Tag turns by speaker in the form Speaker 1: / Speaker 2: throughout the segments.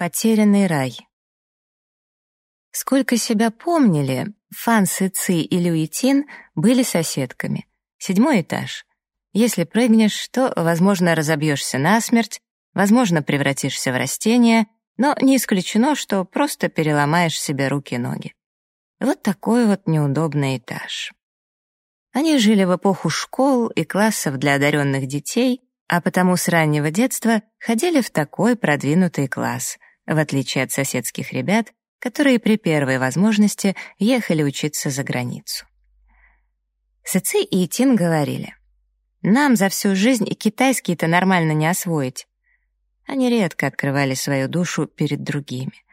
Speaker 1: Потерянный рай. Сколько себя помнили, Фан Сыци и Люитин были соседками. Седьмой этаж. Если прыгнешь, то, возможно, разобьешься насмерть, возможно, превратишься в растение, но не исключено, что просто переломаешь себе руки и ноги. Вот такой вот неудобный этаж. Они жили в эпоху школ и классов для одаренных детей, а потому с раннего детства ходили в такой продвинутый класс — в отличие от соседских ребят, которые при первой возможности ехали учиться за границу. Сэци и Итин говорили, «Нам за всю жизнь и китайский-то нормально не освоить». Они редко открывали свою душу перед другими.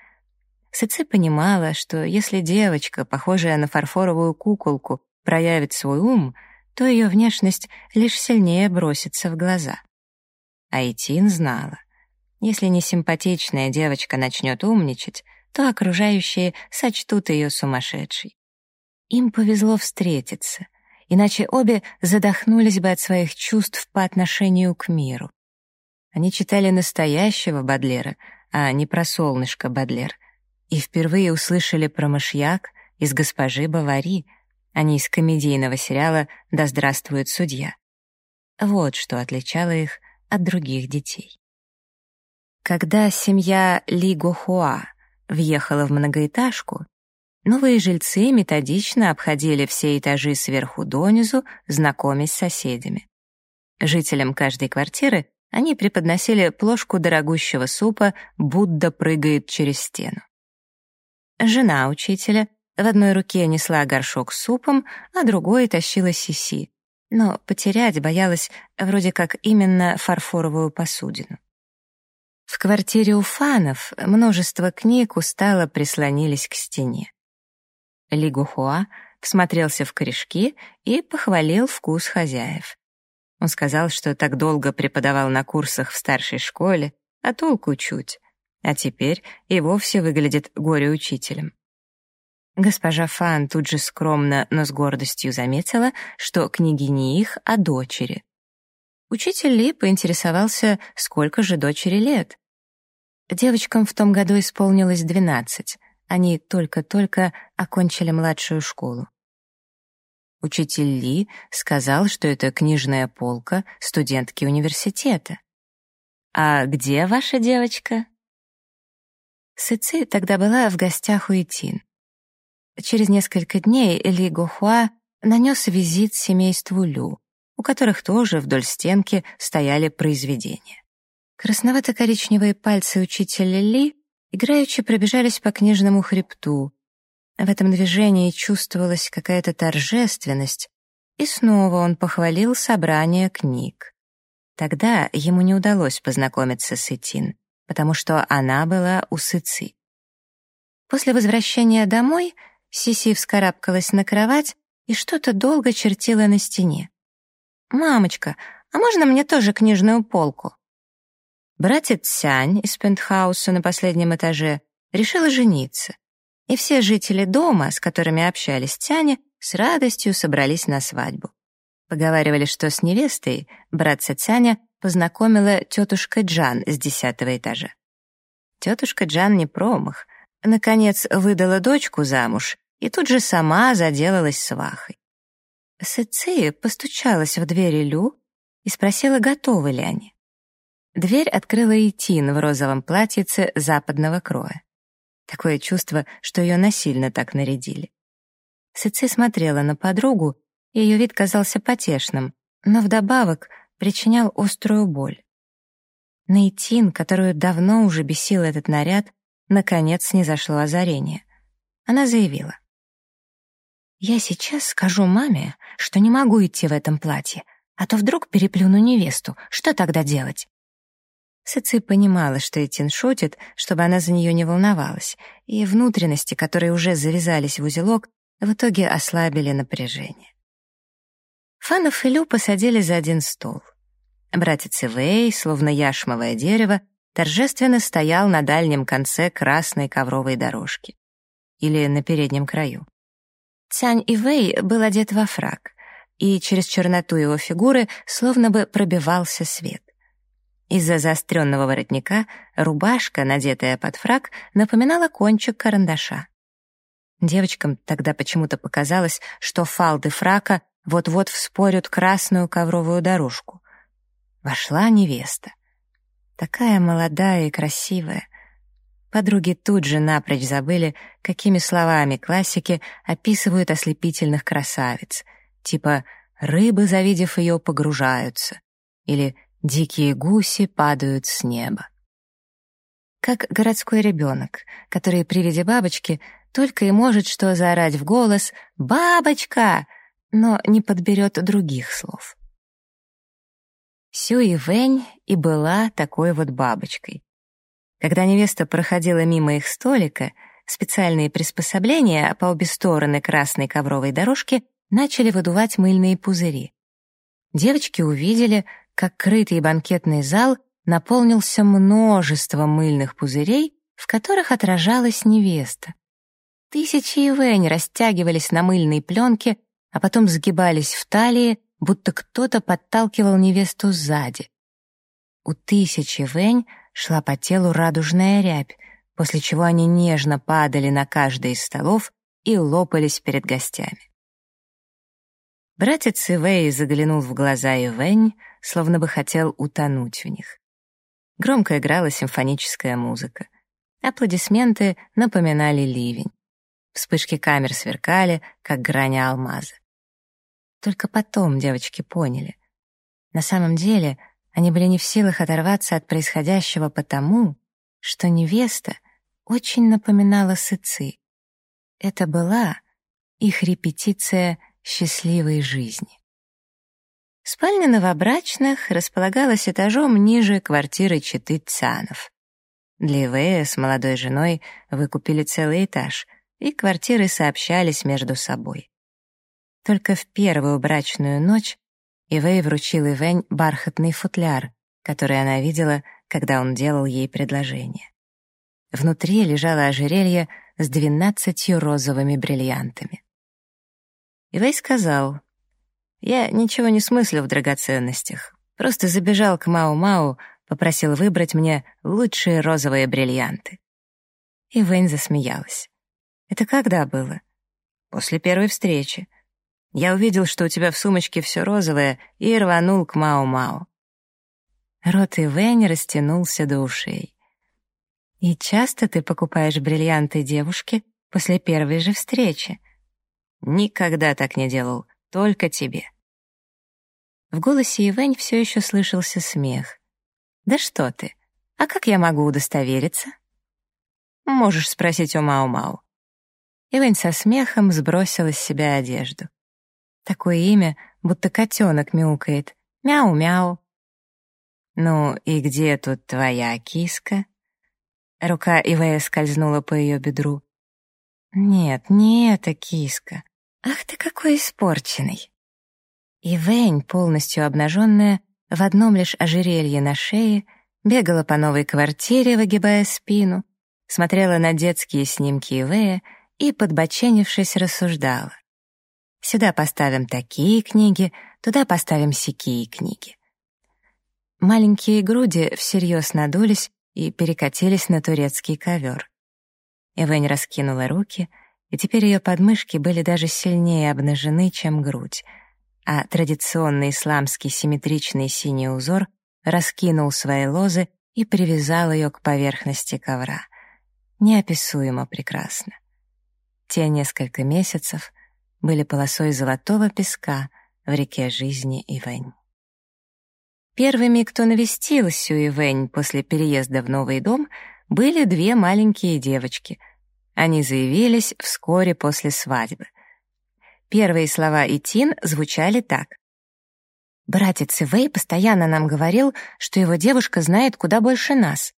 Speaker 1: Сэци понимала, что если девочка, похожая на фарфоровую куколку, проявит свой ум, то ее внешность лишь сильнее бросится в глаза. А Итин знала. Если несимпатичная девочка начнет умничать, то окружающие сочтут ее сумасшедшей. Им повезло встретиться, иначе обе задохнулись бы от своих чувств по отношению к миру. Они читали настоящего Бадлера, а не про солнышко Бадлер, и впервые услышали про мышьяк из «Госпожи Бавари», а не из комедийного сериала «Да здравствует судья». Вот что отличало их от других детей. Когда семья Ли Гохуа въехала в многоэтажку, новые жильцы методично обходили все этажи сверху донизу, знакомясь с соседями. Жителям каждой квартиры они преподносили плошку дорогущего супа «Будда прыгает через стену». Жена учителя в одной руке несла горшок с супом, а другой тащила сиси, но потерять боялась вроде как именно фарфоровую посудину. В квартире у фанов множество книг устало прислонились к стене. Ли Гухуа всмотрелся в корешки и похвалил вкус хозяев. Он сказал, что так долго преподавал на курсах в старшей школе, а толку чуть, а теперь и вовсе выглядит горе-учителем. Госпожа Фан тут же скромно, но с гордостью заметила, что книги не их, а дочери. Учитель Ли поинтересовался, сколько же дочери лет. Девочкам в том году исполнилось двенадцать. Они только-только окончили младшую школу. Учитель Ли сказал, что это книжная полка студентки университета. «А где ваша девочка?» Сыци тогда была в гостях у Итин. Через несколько дней Ли Гохуа нанес визит семейству Лю у которых тоже вдоль стенки стояли произведения. Красновато-коричневые пальцы учителя Ли играючи пробежались по книжному хребту. В этом движении чувствовалась какая-то торжественность, и снова он похвалил собрание книг. Тогда ему не удалось познакомиться с Итин, потому что она была у Сыци. После возвращения домой Сиси вскарабкалась на кровать и что-то долго чертила на стене. «Мамочка, а можно мне тоже книжную полку?» Братец Сянь из пентхауса на последнем этаже решила жениться, и все жители дома, с которыми общались Тяне, с радостью собрались на свадьбу. Поговаривали, что с невестой братца Цяня познакомила тетушка Джан с десятого этажа. Тетушка Джан не промах, наконец выдала дочку замуж и тут же сама заделалась свахой. Сэци постучалась в двери Лю и спросила, готовы ли они. Дверь открыла Итин в розовом платьице западного кроя. Такое чувство, что ее насильно так нарядили. Сэци смотрела на подругу, и ее вид казался потешным, но вдобавок причинял острую боль. На Итин, которую давно уже бесил этот наряд, наконец не зашло озарение. Она заявила. «Я сейчас скажу маме, что не могу идти в этом платье, а то вдруг переплюну невесту. Что тогда делать?» Сыци понимала, что Этин шутит, чтобы она за нее не волновалась, и внутренности, которые уже завязались в узелок, в итоге ослабили напряжение. Фанов и Лю посадили за один стол. Братец Ивей, словно яшмовое дерево, торжественно стоял на дальнем конце красной ковровой дорожки. Или на переднем краю. Цянь Ивэй был одет во фрак, и через черноту его фигуры словно бы пробивался свет. Из-за заостренного воротника рубашка, надетая под фрак, напоминала кончик карандаша. Девочкам тогда почему-то показалось, что фалды фрака вот-вот вспорят красную ковровую дорожку. Вошла невеста. Такая молодая и красивая. Подруги тут же напрочь забыли, какими словами классики описывают ослепительных красавиц, типа «рыбы, завидев ее, погружаются» или «дикие гуси падают с неба». Как городской ребенок, который при виде бабочки только и может что заорать в голос «Бабочка!», но не подберет других слов. Сюи Вэнь и была такой вот бабочкой. Когда невеста проходила мимо их столика, специальные приспособления по обе стороны красной ковровой дорожки начали выдувать мыльные пузыри. Девочки увидели, как крытый банкетный зал наполнился множеством мыльных пузырей, в которых отражалась невеста. Тысячи ивэнь растягивались на мыльной пленке, а потом сгибались в талии, будто кто-то подталкивал невесту сзади. У тысячи вэнь шла по телу радужная рябь, после чего они нежно падали на каждый из столов и лопались перед гостями. Братец Ивэй заглянул в глаза Ивэнь, словно бы хотел утонуть в них. Громко играла симфоническая музыка. Аплодисменты напоминали ливень. Вспышки камер сверкали, как грани алмаза. Только потом девочки поняли. На самом деле они были не в силах оторваться от происходящего потому, что невеста очень напоминала сыцы. Это была их репетиция счастливой жизни. Спальня новобрачных располагалась этажом ниже квартиры Читы Цанов. Для Ивея с молодой женой выкупили целый этаж — и квартиры сообщались между собой. Только в первую брачную ночь Ивэй вручил Ивэнь бархатный футляр, который она видела, когда он делал ей предложение. Внутри лежало ожерелье с двенадцатью розовыми бриллиантами. Ивэй сказал, «Я ничего не смыслю в драгоценностях, просто забежал к Мау-Мау, попросил выбрать мне лучшие розовые бриллианты». Ивэнь засмеялась. Это когда было? После первой встречи. Я увидел, что у тебя в сумочке все розовое, и рванул к Мау-Мау. Рот Ивэнь растянулся до ушей. «И часто ты покупаешь бриллианты девушке после первой же встречи?» «Никогда так не делал, только тебе». В голосе Ивэнь все еще слышался смех. «Да что ты! А как я могу удостовериться?» «Можешь спросить у Мау-Мау. Ивэнь со смехом сбросила с себя одежду. Такое имя, будто котенок мяукает. Мяу-мяу. «Ну и где тут твоя киска?» Рука Ивэя скользнула по ее бедру. «Нет, не эта киска. Ах ты какой испорченный!» Ивэнь, полностью обнаженная, в одном лишь ожерелье на шее, бегала по новой квартире, выгибая спину, смотрела на детские снимки Ивэя и, подбоченившись, рассуждала. Сюда поставим такие книги, туда поставим сякие книги. Маленькие груди всерьез надулись и перекатились на турецкий ковер. Эвень раскинула руки, и теперь ее подмышки были даже сильнее обнажены, чем грудь, а традиционный исламский симметричный синий узор раскинул свои лозы и привязал ее к поверхности ковра. Неописуемо прекрасно. Те несколько месяцев были полосой золотого песка в реке жизни Ивэнь. Первыми, кто навестил Сю Ивэнь после переезда в новый дом, были две маленькие девочки. Они заявились вскоре после свадьбы. Первые слова Итин звучали так. «Братец Ивэй постоянно нам говорил, что его девушка знает куда больше нас».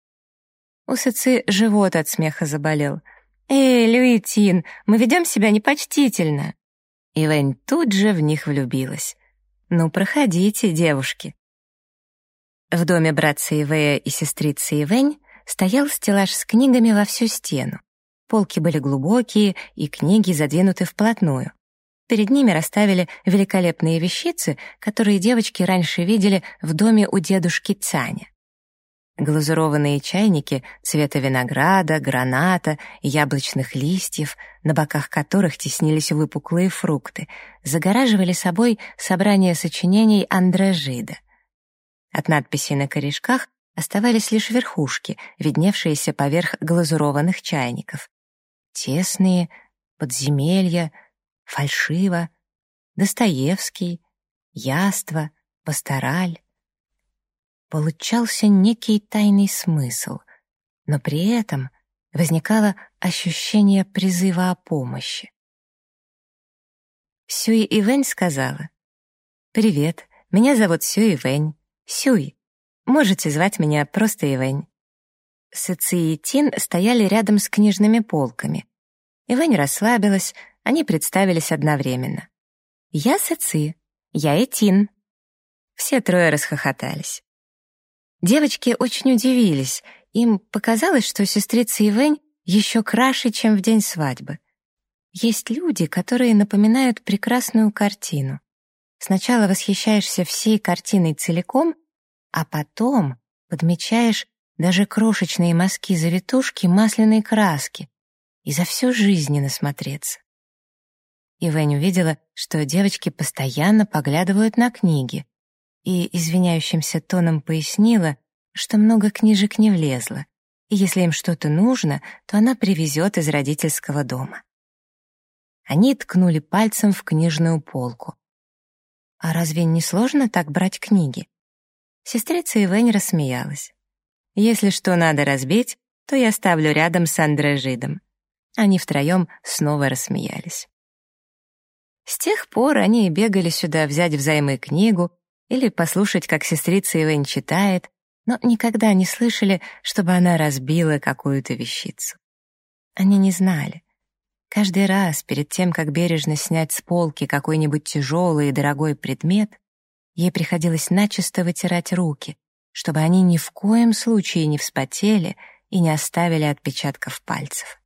Speaker 1: У Сыцы живот от смеха заболел — «Эй, Люитин, мы ведем себя непочтительно!» Ивэнь тут же в них влюбилась. «Ну, проходите, девушки!» В доме братца Ивэя и сестрицы Ивэнь стоял стеллаж с книгами во всю стену. Полки были глубокие, и книги задвинуты вплотную. Перед ними расставили великолепные вещицы, которые девочки раньше видели в доме у дедушки Цаня. Глазурованные чайники цвета винограда, граната и яблочных листьев, на боках которых теснились выпуклые фрукты, загораживали собой собрание сочинений Андре Жида. От надписей на корешках оставались лишь верхушки, видневшиеся поверх глазурованных чайников. Тесные, подземелья, фальшиво, Достоевский, Яство, Пастораль получался некий тайный смысл, но при этом возникало ощущение призыва о помощи. Сюй Ивэнь сказала, «Привет, меня зовут Сюй Ивэнь. Сюй, можете звать меня просто Ивэнь». Сыци и Тин стояли рядом с книжными полками. Ивэнь расслабилась, они представились одновременно. «Я Сыци, я Этин». Все трое расхохотались. Девочки очень удивились. Им показалось, что сестрица Ивэнь еще краше, чем в день свадьбы. Есть люди, которые напоминают прекрасную картину. Сначала восхищаешься всей картиной целиком, а потом подмечаешь даже крошечные мазки завитушки масляной краски и за всю жизнь насмотреться. Ивэнь увидела, что девочки постоянно поглядывают на книги, и извиняющимся тоном пояснила, что много книжек не влезло, и если им что-то нужно, то она привезет из родительского дома. Они ткнули пальцем в книжную полку. «А разве не сложно так брать книги?» Сестрица Ивэнь рассмеялась. «Если что надо разбить, то я ставлю рядом с Андрежидом». Они втроем снова рассмеялись. С тех пор они бегали сюда взять взаймы книгу или послушать, как сестрица Ивен читает, но никогда не слышали, чтобы она разбила какую-то вещицу. Они не знали. Каждый раз, перед тем, как бережно снять с полки какой-нибудь тяжелый и дорогой предмет, ей приходилось начисто вытирать руки, чтобы они ни в коем случае не вспотели и не оставили отпечатков пальцев.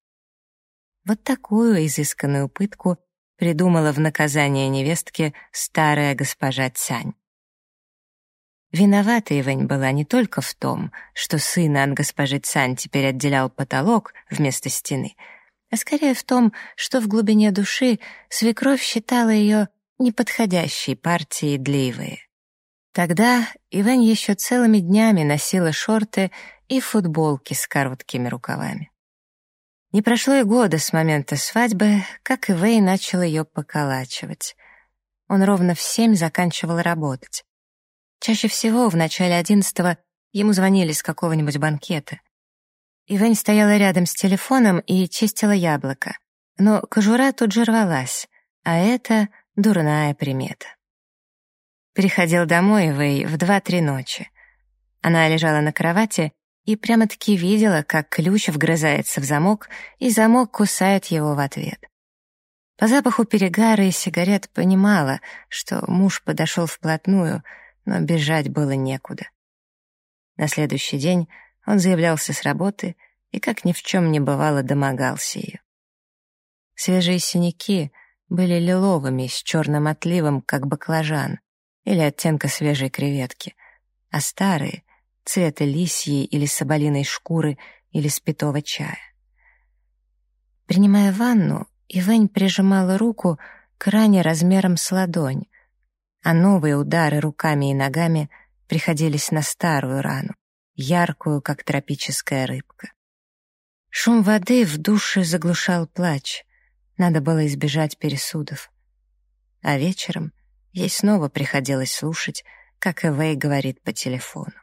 Speaker 1: Вот такую изысканную пытку придумала в наказание невестке старая госпожа Цянь. Виновата Ивэнь была не только в том, что сына от госпожи Цань теперь отделял потолок вместо стены, а скорее в том, что в глубине души свекровь считала ее неподходящей партией для Ивы. Тогда Ивэнь еще целыми днями носила шорты и футболки с короткими рукавами. Не прошло и года с момента свадьбы, как Ивэй начал ее поколачивать. Он ровно в семь заканчивал работать. Чаще всего в начале одиннадцатого ему звонили с какого-нибудь банкета. Ивэнь стояла рядом с телефоном и чистила яблоко. Но кожура тут же рвалась, а это дурная примета. Приходил домой Ивэй в два-три ночи. Она лежала на кровати и прямо-таки видела, как ключ вгрызается в замок, и замок кусает его в ответ. По запаху перегара и сигарет понимала, что муж подошел вплотную — но бежать было некуда. На следующий день он заявлялся с работы и, как ни в чем не бывало, домогался ее. Свежие синяки были лиловыми, с черным отливом, как баклажан, или оттенка свежей креветки, а старые — цвета лисьей или соболиной шкуры или спитого чая. Принимая ванну, Ивэнь прижимала руку к ране размером с ладонь, а новые удары руками и ногами приходились на старую рану, яркую, как тропическая рыбка. Шум воды в душе заглушал плач. Надо было избежать пересудов. А вечером ей снова приходилось слушать, как Эвей говорит по телефону.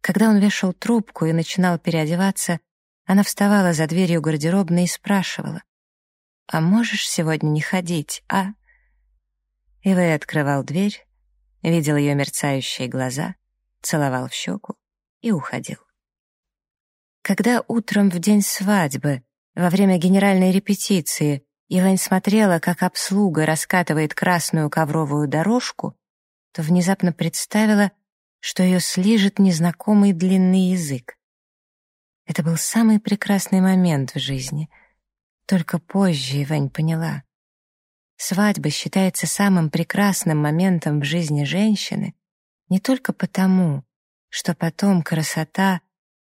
Speaker 1: Когда он вешал трубку и начинал переодеваться, она вставала за дверью гардеробной и спрашивала, «А можешь сегодня не ходить, а?» Ивэй открывал дверь, видел ее мерцающие глаза, целовал в щеку и уходил. Когда утром в день свадьбы, во время генеральной репетиции, Ивань смотрела, как обслуга раскатывает красную ковровую дорожку, то внезапно представила, что ее слижет незнакомый длинный язык. Это был самый прекрасный момент в жизни. Только позже Ивань поняла. Свадьба считается самым прекрасным моментом в жизни женщины не только потому, что потом красота,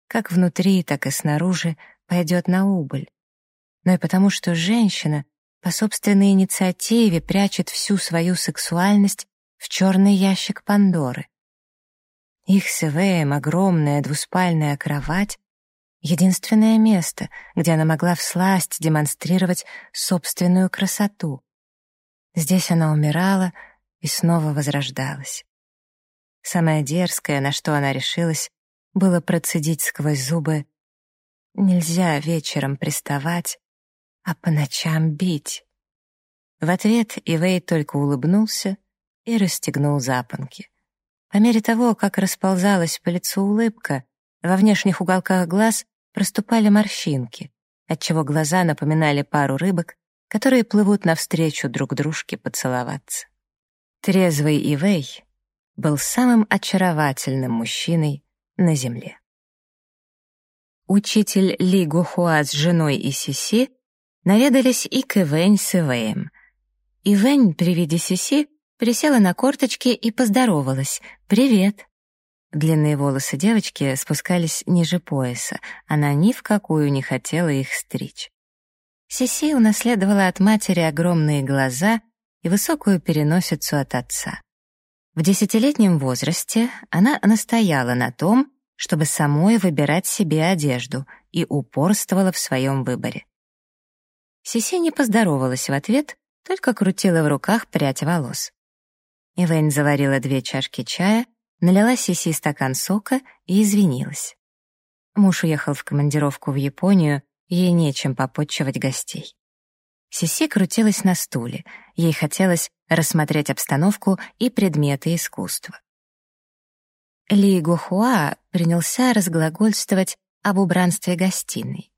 Speaker 1: как внутри, так и снаружи, пойдет на убыль, но и потому, что женщина по собственной инициативе прячет всю свою сексуальность в черный ящик Пандоры. Их с Эвеем огромная двуспальная кровать — единственное место, где она могла всласть демонстрировать собственную красоту. Здесь она умирала и снова возрождалась. Самое дерзкое, на что она решилась, было процедить сквозь зубы «Нельзя вечером приставать, а по ночам бить». В ответ Ивей только улыбнулся и расстегнул запонки. По мере того, как расползалась по лицу улыбка, во внешних уголках глаз проступали морщинки, отчего глаза напоминали пару рыбок, которые плывут навстречу друг дружке поцеловаться. Трезвый Ивей был самым очаровательным мужчиной на земле. Учитель Ли Гухуа с женой и Сиси наведались и к Ивэнь с Ивэем. Ивэнь при виде Сиси присела на корточки и поздоровалась. «Привет!» Длинные волосы девочки спускались ниже пояса. Она ни в какую не хотела их стричь. Сиси унаследовала от матери огромные глаза и высокую переносицу от отца. В десятилетнем возрасте она настояла на том, чтобы самой выбирать себе одежду и упорствовала в своем выборе. Сиси не поздоровалась в ответ, только крутила в руках прядь волос. Ивейн заварила две чашки чая, налила Сиси стакан сока и извинилась. Муж уехал в командировку в Японию, ей нечем попотчевать гостей. Сиси крутилась на стуле, ей хотелось рассмотреть обстановку и предметы искусства. Ли Гохуа принялся разглагольствовать об убранстве гостиной.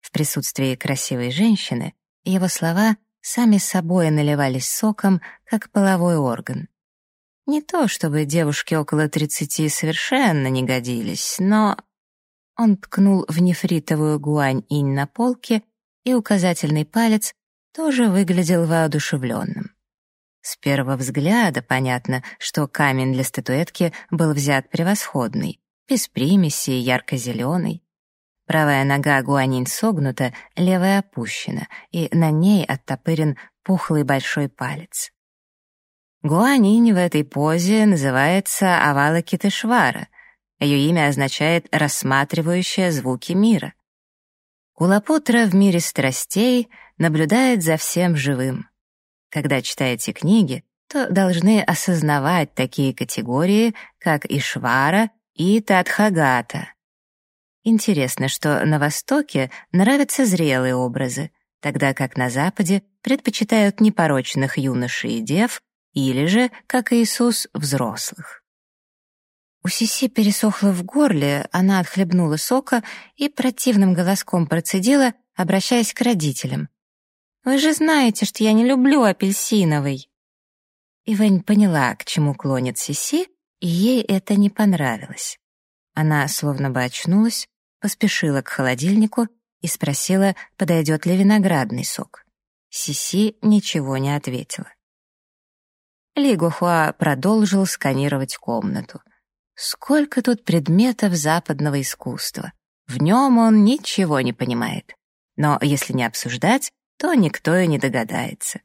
Speaker 1: В присутствии красивой женщины его слова сами собой наливались соком, как половой орган. Не то, чтобы девушки около тридцати совершенно не годились, но... Он ткнул в нефритовую гуань-инь на полке, и указательный палец тоже выглядел воодушевленным. С первого взгляда понятно, что камень для статуэтки был взят превосходный, без примеси, ярко-зеленый. Правая нога гуанинь согнута, левая опущена, и на ней оттопырен пухлый большой палец. Гуанинь в этой позе называется Авалакитешвара. Ее имя означает «рассматривающая звуки мира». Кулапутра в мире страстей наблюдает за всем живым. Когда читаете книги, то должны осознавать такие категории, как Ишвара и Тадхагата. Интересно, что на Востоке нравятся зрелые образы, тогда как на Западе предпочитают непорочных юношей и дев или же, как Иисус, взрослых. У Сиси пересохло в горле, она отхлебнула сока и противным голоском процедила, обращаясь к родителям. «Вы же знаете, что я не люблю апельсиновый!» Ивэнь поняла, к чему клонит Сиси, и ей это не понравилось. Она словно бы очнулась, поспешила к холодильнику и спросила, подойдет ли виноградный сок. Сиси ничего не ответила. Ли Гохуа продолжил сканировать комнату. Сколько тут предметов западного искусства. В нем он ничего не понимает. Но если не обсуждать, то никто и не догадается.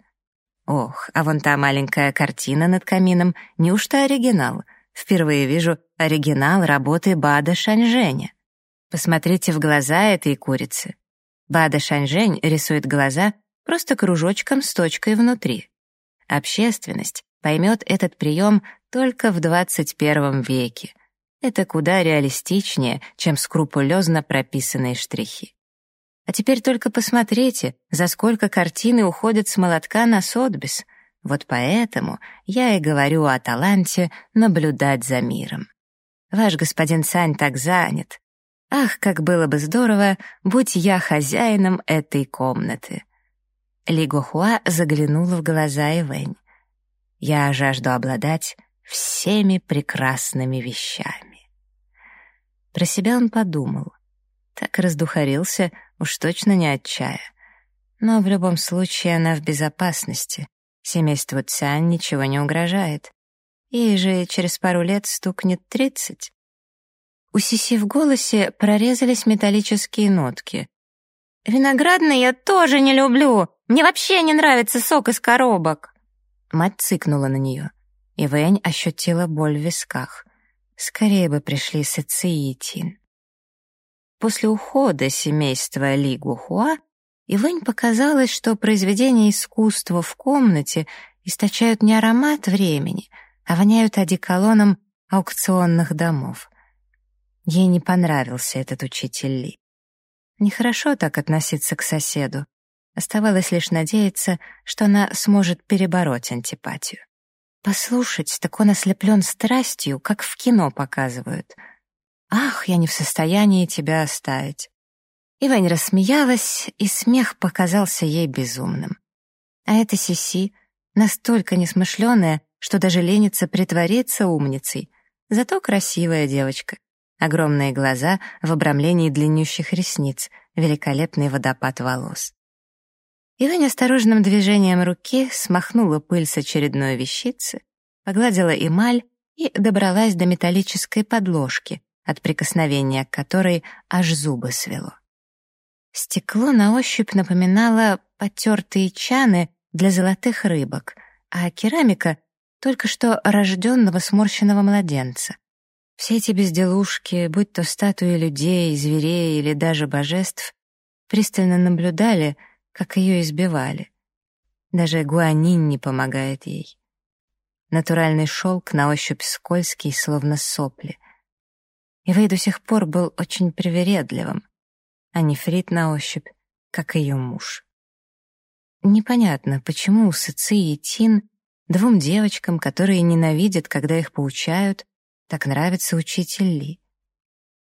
Speaker 1: Ох, а вон та маленькая картина над камином, неужто оригинал? Впервые вижу оригинал работы Бада Шаньжэня. Посмотрите в глаза этой курицы. Бада Шаньжэнь рисует глаза просто кружочком с точкой внутри. Общественность поймет этот прием только в 21 веке. Это куда реалистичнее, чем скрупулезно прописанные штрихи. А теперь только посмотрите, за сколько картины уходят с молотка на сотбис. Вот поэтому я и говорю о таланте наблюдать за миром. Ваш господин Цань так занят. Ах, как было бы здорово, будь я хозяином этой комнаты. Ли Гохуа заглянула в глаза Ивэнь. Я жажду обладать всеми прекрасными вещами. Про себя он подумал. Так раздухарился, уж точно не от чая. Но в любом случае она в безопасности. Семейству Цян ничего не угрожает. Ей же через пару лет стукнет тридцать. У Сиси в голосе прорезались металлические нотки. «Виноградный я тоже не люблю! Мне вообще не нравится сок из коробок!» Мать цыкнула на нее, и Вэнь ощутила боль в висках. Скорее бы пришли Сэци и Тин. После ухода семейства Ли Гухуа Ивэнь показалось, что произведения искусства в комнате источают не аромат времени, а воняют одеколоном аукционных домов. Ей не понравился этот учитель Ли. Нехорошо так относиться к соседу. Оставалось лишь надеяться, что она сможет перебороть антипатию. Послушать, так он ослеплен страстью, как в кино показывают. «Ах, я не в состоянии тебя оставить». Ивань рассмеялась, и смех показался ей безумным. А эта Сиси настолько несмышленая, что даже ленится притвориться умницей. Зато красивая девочка. Огромные глаза в обрамлении длиннющих ресниц, великолепный водопад волос. Ивань осторожным движением руки смахнула пыль с очередной вещицы, погладила эмаль и добралась до металлической подложки, от прикосновения к которой аж зубы свело. Стекло на ощупь напоминало потертые чаны для золотых рыбок, а керамика — только что рожденного сморщенного младенца. Все эти безделушки, будь то статуи людей, зверей или даже божеств, пристально наблюдали, как ее избивали. Даже гуанин не помогает ей. Натуральный шелк на ощупь скользкий, словно сопли. Ивей до сих пор был очень привередливым, а нефрит на ощупь, как ее муж. Непонятно, почему Сыци и Тин, двум девочкам, которые ненавидят, когда их поучают, так нравится учитель Ли.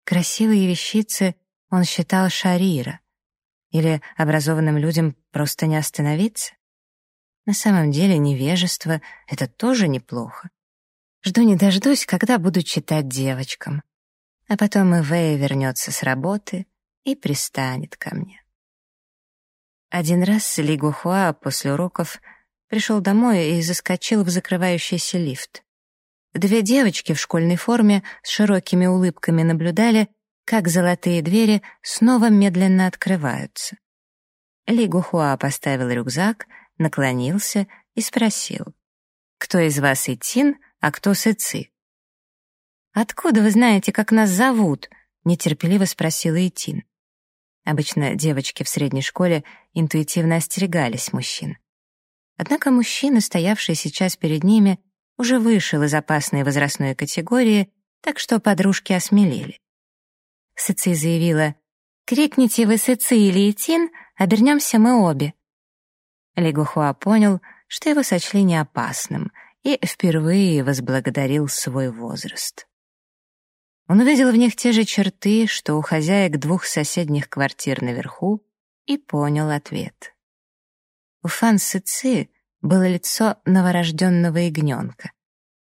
Speaker 1: Красивые вещицы он считал шарира. Или образованным людям просто не остановиться? На самом деле невежество — это тоже неплохо. Жду не дождусь, когда буду читать девочкам. А потом и Вэй вернется с работы и пристанет ко мне. Один раз Ли Гухуа после уроков пришел домой и заскочил в закрывающийся лифт. Две девочки в школьной форме с широкими улыбками наблюдали, как золотые двери снова медленно открываются. Ли Гухуа поставил рюкзак, наклонился и спросил. «Кто из вас Итин, а кто Сыци?» «Откуда вы знаете, как нас зовут?» — нетерпеливо спросила Итин. Обычно девочки в средней школе интуитивно остерегались мужчин. Однако мужчина, стоявший сейчас перед ними, уже вышел из опасной возрастной категории, так что подружки осмелели. Сыци заявила, «Крикните вы Сыци или Итин, обернемся мы обе». Ли Гухуа понял, что его сочли неопасным, и впервые возблагодарил свой возраст. Он увидел в них те же черты, что у хозяек двух соседних квартир наверху, и понял ответ. У Фан Сыци было лицо новорожденного ягненка.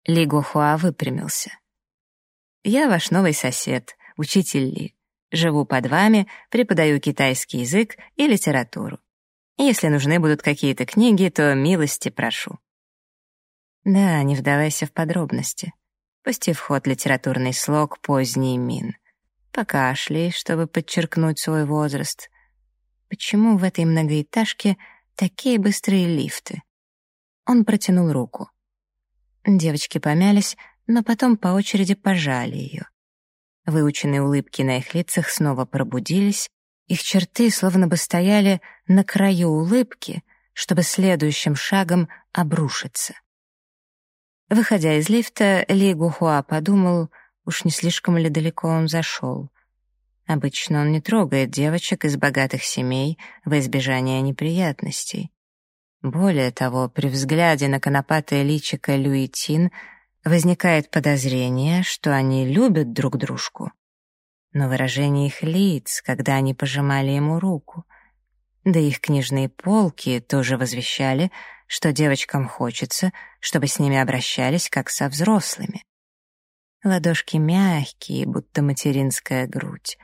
Speaker 1: Ли Гохуа выпрямился. «Я ваш новый сосед, учитель Ли. Живу под вами, преподаю китайский язык и литературу. Если нужны будут какие-то книги, то милости прошу». Да, не вдавайся в подробности пусти в ход литературный слог «поздний мин». Покашляй, чтобы подчеркнуть свой возраст. Почему в этой многоэтажке такие быстрые лифты? Он протянул руку. Девочки помялись, но потом по очереди пожали ее. Выученные улыбки на их лицах снова пробудились, их черты словно бы стояли на краю улыбки, чтобы следующим шагом обрушиться. Выходя из лифта, Ли Гухуа подумал, уж не слишком ли далеко он зашел. Обычно он не трогает девочек из богатых семей во избежание неприятностей. Более того, при взгляде на конопатое личико Люитин возникает подозрение, что они любят друг дружку. Но выражение их лиц, когда они пожимали ему руку, да их книжные полки тоже возвещали — что девочкам хочется, чтобы с ними обращались как со взрослыми. Ладошки мягкие, будто материнская грудь.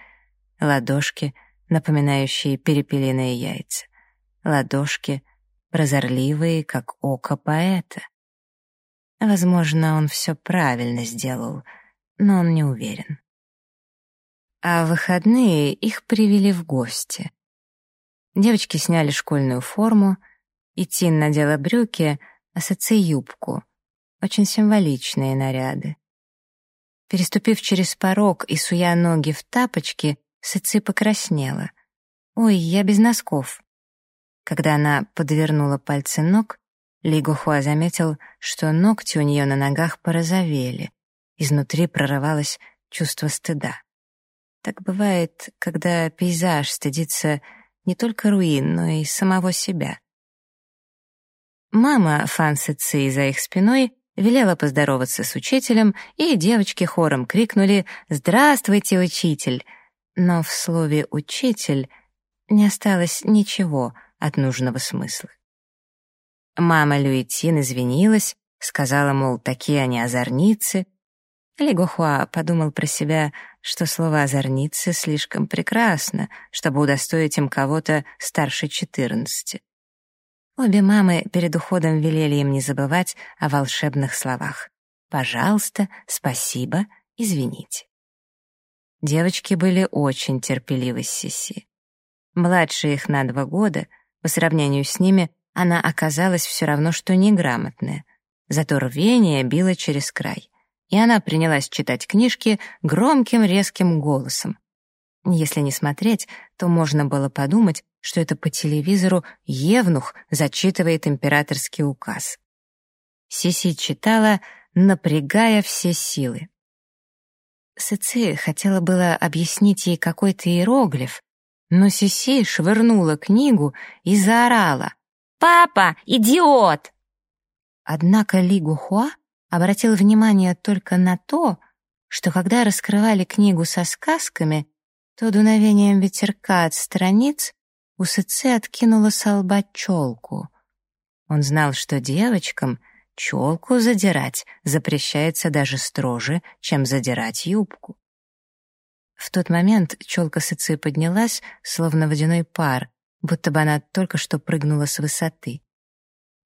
Speaker 1: Ладошки, напоминающие перепелиные яйца. Ладошки, прозорливые, как око поэта. Возможно, он все правильно сделал, но он не уверен. а в выходные их привели в гости. Девочки сняли школьную форму, и Тин надела брюки, а Саци — юбку. Очень символичные наряды. Переступив через порог и суя ноги в тапочки, Сыци покраснела. «Ой, я без носков». Когда она подвернула пальцы ног, Ли Гухуа заметил, что ногти у нее на ногах порозовели. Изнутри прорывалось чувство стыда. Так бывает, когда пейзаж стыдится не только руин, но и самого себя. Мама Фансы Ци за их спиной велела поздороваться с учителем, и девочки хором крикнули «Здравствуйте, учитель!». Но в слове «учитель» не осталось ничего от нужного смысла. Мама Люитин извинилась, сказала, мол, такие они озорницы. Ли Гохуа подумал про себя, что слово «озорницы» слишком прекрасно, чтобы удостоить им кого-то старше четырнадцати. Обе мамы перед уходом велели им не забывать о волшебных словах. «Пожалуйста», «спасибо», «извините». Девочки были очень терпеливы с Сиси. Младше их на два года, по сравнению с ними, она оказалась все равно, что неграмотная. Зато рвение било через край и она принялась читать книжки громким резким голосом. Если не смотреть, то можно было подумать, что это по телевизору Евнух зачитывает императорский указ. Сиси читала, напрягая все силы. Сыци хотела было объяснить ей какой-то иероглиф, но Сиси швырнула книгу и заорала. «Папа, идиот!» Однако Ли Гухуа обратил внимание только на то, что когда раскрывали книгу со сказками, то дуновением ветерка от страниц у Сыцы откинула со лба челку. Он знал, что девочкам челку задирать запрещается даже строже, чем задирать юбку. В тот момент челка Сыцы поднялась, словно водяной пар, будто бы она только что прыгнула с высоты.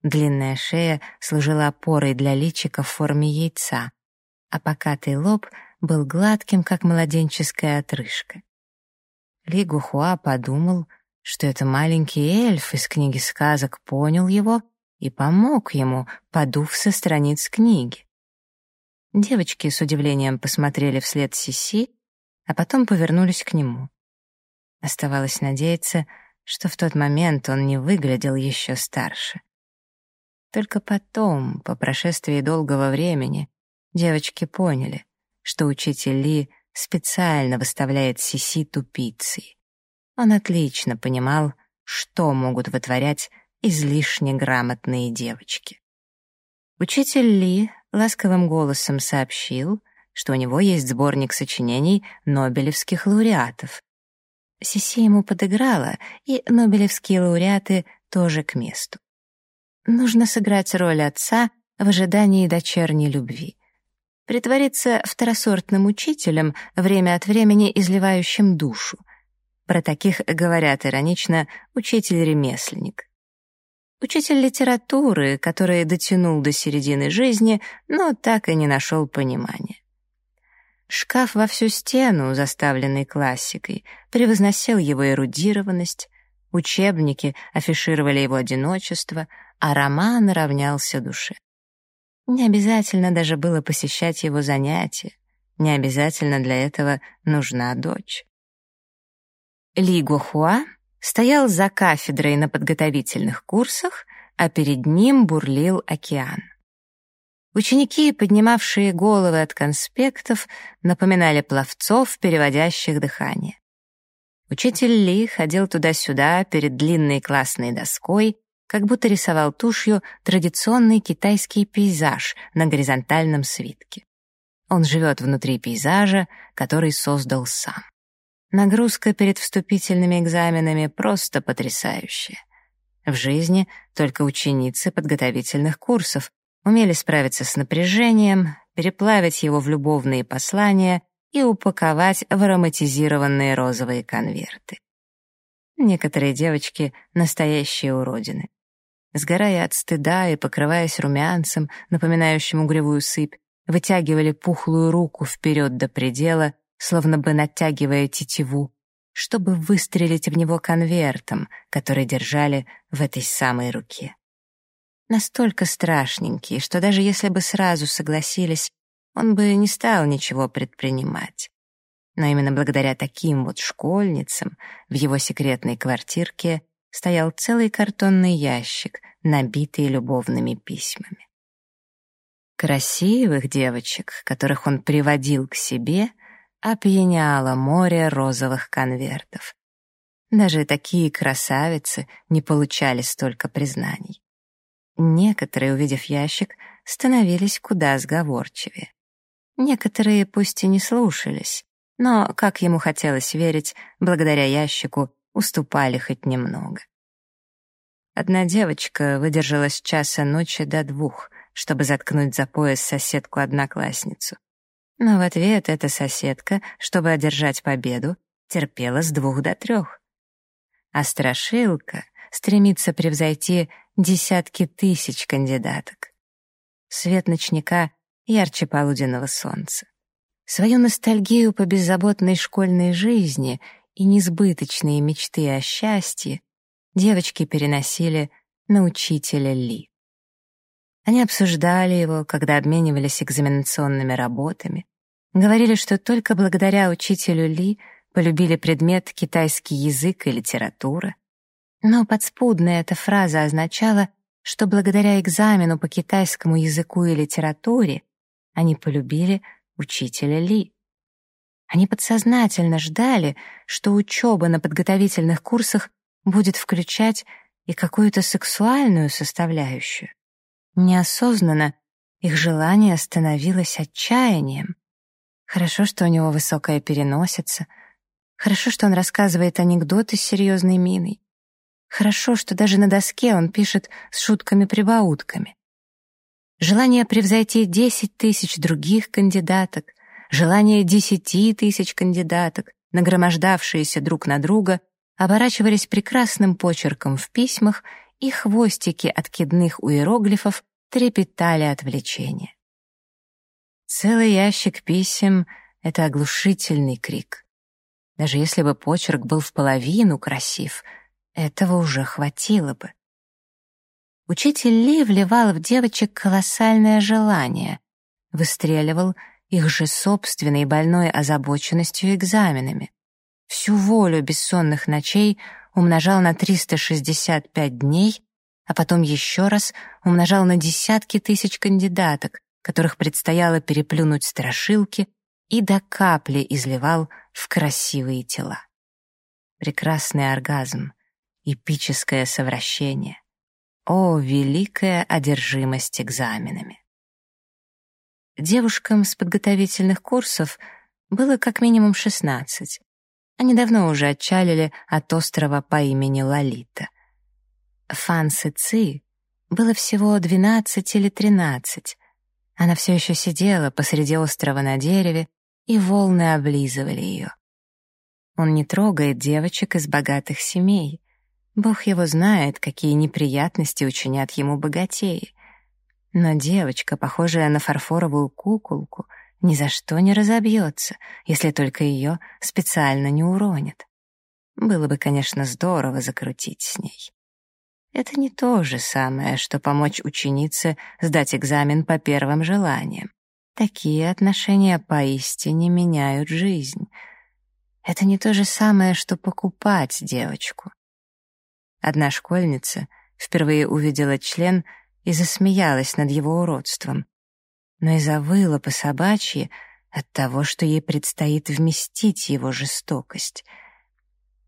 Speaker 1: Длинная шея служила опорой для личика в форме яйца, а покатый лоб был гладким, как младенческая отрыжка. Ли Гухуа подумал, что это маленький эльф из книги сказок понял его и помог ему, подув со страниц книги. Девочки с удивлением посмотрели вслед Сиси, а потом повернулись к нему. Оставалось надеяться, что в тот момент он не выглядел еще старше. Только потом, по прошествии долгого времени, девочки поняли, что учитель Ли специально выставляет Сиси тупицей. Он отлично понимал, что могут вытворять излишне грамотные девочки. Учитель Ли ласковым голосом сообщил, что у него есть сборник сочинений нобелевских лауреатов. Сиси ему подыграла, и нобелевские лауреаты тоже к месту. Нужно сыграть роль отца в ожидании дочерней любви. Притвориться второсортным учителем, время от времени изливающим душу. Про таких говорят иронично «учитель-ремесленник». Учитель литературы, который дотянул до середины жизни, но так и не нашел понимания. Шкаф во всю стену, заставленный классикой, превозносил его эрудированность, учебники афишировали его одиночество, а роман равнялся душе. Не обязательно даже было посещать его занятия, не обязательно для этого нужна дочь. Ли Гохуа стоял за кафедрой на подготовительных курсах, а перед ним бурлил океан. Ученики, поднимавшие головы от конспектов, напоминали пловцов, переводящих дыхание. Учитель Ли ходил туда-сюда перед длинной классной доской, как будто рисовал тушью традиционный китайский пейзаж на горизонтальном свитке. Он живет внутри пейзажа, который создал сам. Нагрузка перед вступительными экзаменами просто потрясающая. В жизни только ученицы подготовительных курсов умели справиться с напряжением, переплавить его в любовные послания и упаковать в ароматизированные розовые конверты. Некоторые девочки — настоящие уродины. Сгорая от стыда и покрываясь румянцем, напоминающим угревую сыпь, вытягивали пухлую руку вперед до предела, словно бы натягивая тетиву, чтобы выстрелить в него конвертом, который держали в этой самой руке. Настолько страшненький, что даже если бы сразу согласились, он бы не стал ничего предпринимать. Но именно благодаря таким вот школьницам в его секретной квартирке стоял целый картонный ящик, набитый любовными письмами. Красивых девочек, которых он приводил к себе, опьяняло море розовых конвертов. Даже такие красавицы не получали столько признаний. Некоторые, увидев ящик, становились куда сговорчивее. Некоторые пусть и не слушались, но, как ему хотелось верить, благодаря ящику уступали хоть немного. Одна девочка выдержала с часа ночи до двух, чтобы заткнуть за пояс соседку-одноклассницу. Но в ответ эта соседка, чтобы одержать победу, терпела с двух до трех. А страшилка стремится превзойти десятки тысяч кандидаток. Свет ночника ярче полуденного солнца. Свою ностальгию по беззаботной школьной жизни и несбыточные мечты о счастье девочки переносили на учителя Ли. Они обсуждали его, когда обменивались экзаменационными работами, говорили, что только благодаря учителю Ли полюбили предмет китайский язык и литература. Но подспудная эта фраза означала, что благодаря экзамену по китайскому языку и литературе они полюбили учителя Ли. Они подсознательно ждали, что учеба на подготовительных курсах будет включать и какую-то сексуальную составляющую. Неосознанно их желание становилось отчаянием. Хорошо, что у него высокая переносица. Хорошо, что он рассказывает анекдоты с серьезной миной. Хорошо, что даже на доске он пишет с шутками-прибаутками. Желание превзойти десять тысяч других кандидаток, желание десяти тысяч кандидаток, нагромождавшиеся друг на друга, оборачивались прекрасным почерком в письмах, и хвостики откидных иероглифов трепетали от влечения. Целый ящик писем — это оглушительный крик. Даже если бы почерк был в половину красив, этого уже хватило бы. Учитель Ли вливал в девочек колоссальное желание, выстреливал их же собственной больной озабоченностью экзаменами. Всю волю бессонных ночей умножал на 365 дней, а потом еще раз умножал на десятки тысяч кандидаток, которых предстояло переплюнуть страшилки, и до капли изливал в красивые тела. Прекрасный оргазм, эпическое совращение. О, великая одержимость экзаменами! Девушкам с подготовительных курсов было как минимум шестнадцать. Они давно уже отчалили от острова по имени Лолита. Фан Ци было всего двенадцать или тринадцать. Она все еще сидела посреди острова на дереве, и волны облизывали ее. Он не трогает девочек из богатых семей. Бог его знает, какие неприятности учинят ему богатеи. Но девочка, похожая на фарфоровую куколку, ни за что не разобьется, если только ее специально не уронят. Было бы, конечно, здорово закрутить с ней. Это не то же самое, что помочь ученице сдать экзамен по первым желаниям. Такие отношения поистине меняют жизнь. Это не то же самое, что покупать девочку. Одна школьница впервые увидела член и засмеялась над его уродством, но и завыла по собачьи от того, что ей предстоит вместить его жестокость.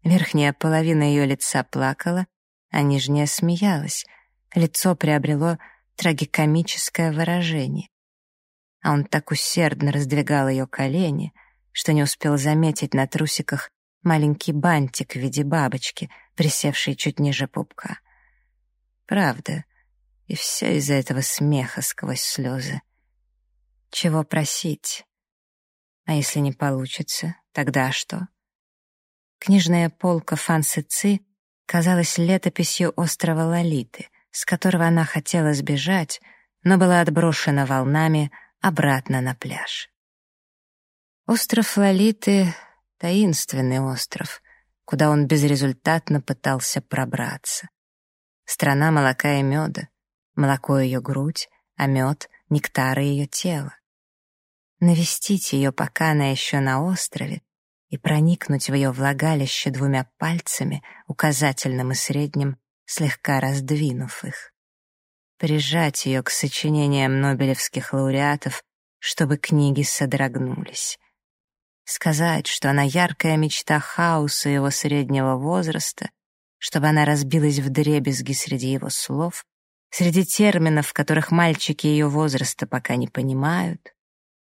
Speaker 1: Верхняя половина ее лица плакала, а нижняя смеялась. Лицо приобрело трагикомическое выражение. А он так усердно раздвигал ее колени, что не успел заметить на трусиках маленький бантик в виде бабочки, присевший чуть ниже пупка. Правда, и все из-за этого смеха сквозь слезы. Чего просить? А если не получится, тогда что? Книжная полка Фансы Ци казалась летописью острова Лолиты, с которого она хотела сбежать, но была отброшена волнами обратно на пляж. Остров Лолиты — таинственный остров, куда он безрезультатно пытался пробраться. Страна молока и меда, молоко ее грудь, а мед — нектар ее тела. Навестить ее, пока она еще на острове, и проникнуть в ее влагалище двумя пальцами, указательным и средним, слегка раздвинув их. Прижать ее к сочинениям нобелевских лауреатов, чтобы книги содрогнулись. Сказать, что она яркая мечта хаоса его среднего возраста, чтобы она разбилась в дребезги среди его слов, среди терминов, которых мальчики ее возраста пока не понимают,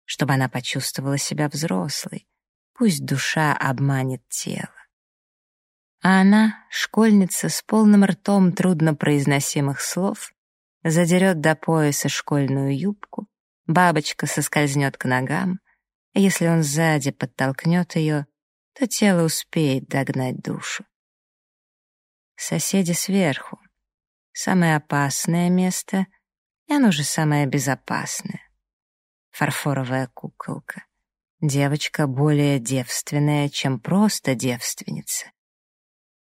Speaker 1: чтобы она почувствовала себя взрослой, пусть душа обманет тело. А она, школьница с полным ртом труднопроизносимых слов, задерет до пояса школьную юбку, бабочка соскользнет к ногам, если он сзади подтолкнет ее, то тело успеет догнать душу. Соседи сверху. Самое опасное место, и оно же самое безопасное. Фарфоровая куколка. Девочка более девственная, чем просто девственница.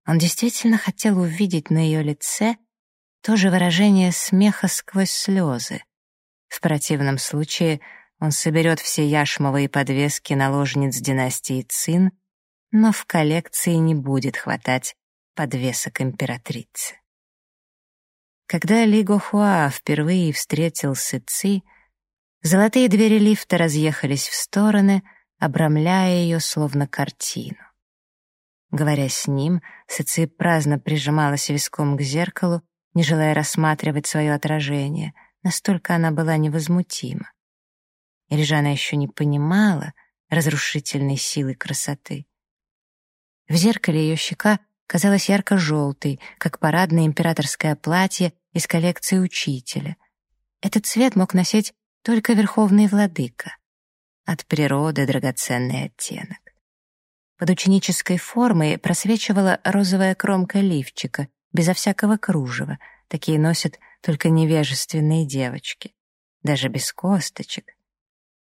Speaker 1: Он действительно хотел увидеть на ее лице то же выражение смеха сквозь слезы. В противном случае он соберет все яшмовые подвески наложниц династии Цин, но в коллекции не будет хватать подвесок императрицы. Когда Ли Гохуа впервые встретил Сы Ци, Золотые двери лифта разъехались в стороны, обрамляя ее словно картину. Говоря с ним, Сыци праздно прижималась виском к зеркалу, не желая рассматривать свое отражение, настолько она была невозмутима. Или же она еще не понимала разрушительной силы красоты. В зеркале ее щека казалась ярко-желтой, как парадное императорское платье из коллекции учителя. Этот цвет мог носить только верховный владыка. От природы драгоценный оттенок. Под ученической формой просвечивала розовая кромка лифчика, безо всякого кружева. Такие носят только невежественные девочки. Даже без косточек.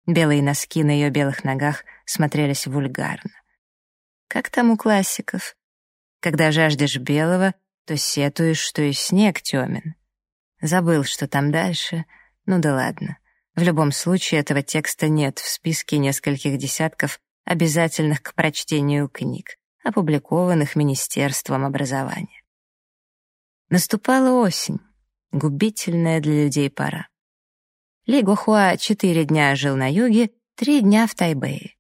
Speaker 1: Белые носки на ее белых ногах смотрелись вульгарно. Как там у классиков? Когда жаждешь белого, то сетуешь, что и снег темен. Забыл, что там дальше. Ну да ладно. В любом случае этого текста нет в списке нескольких десятков обязательных к прочтению книг, опубликованных Министерством образования. Наступала осень, губительная для людей пора. Ли Гохуа четыре дня жил на юге, три дня в Тайбэе.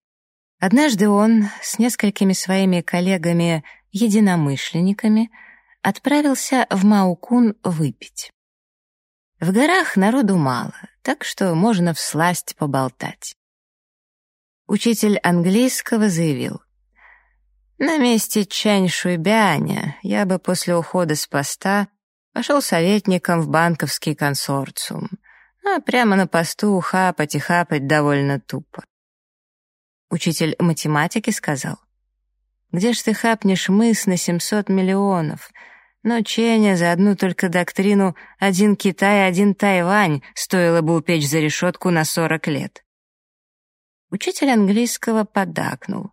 Speaker 1: Однажды он с несколькими своими коллегами-единомышленниками отправился в Маукун выпить. В горах народу мало, так что можно всласть поболтать. Учитель английского заявил, «На месте Чань Шуйбяня я бы после ухода с поста пошел советником в банковский консорциум, а прямо на посту хапать и хапать довольно тупо». Учитель математики сказал, «Где ж ты хапнешь мыс на 700 миллионов?» Но Ченя за одну только доктрину «один Китай, один Тайвань» стоило бы упечь за решетку на сорок лет. Учитель английского подакнул.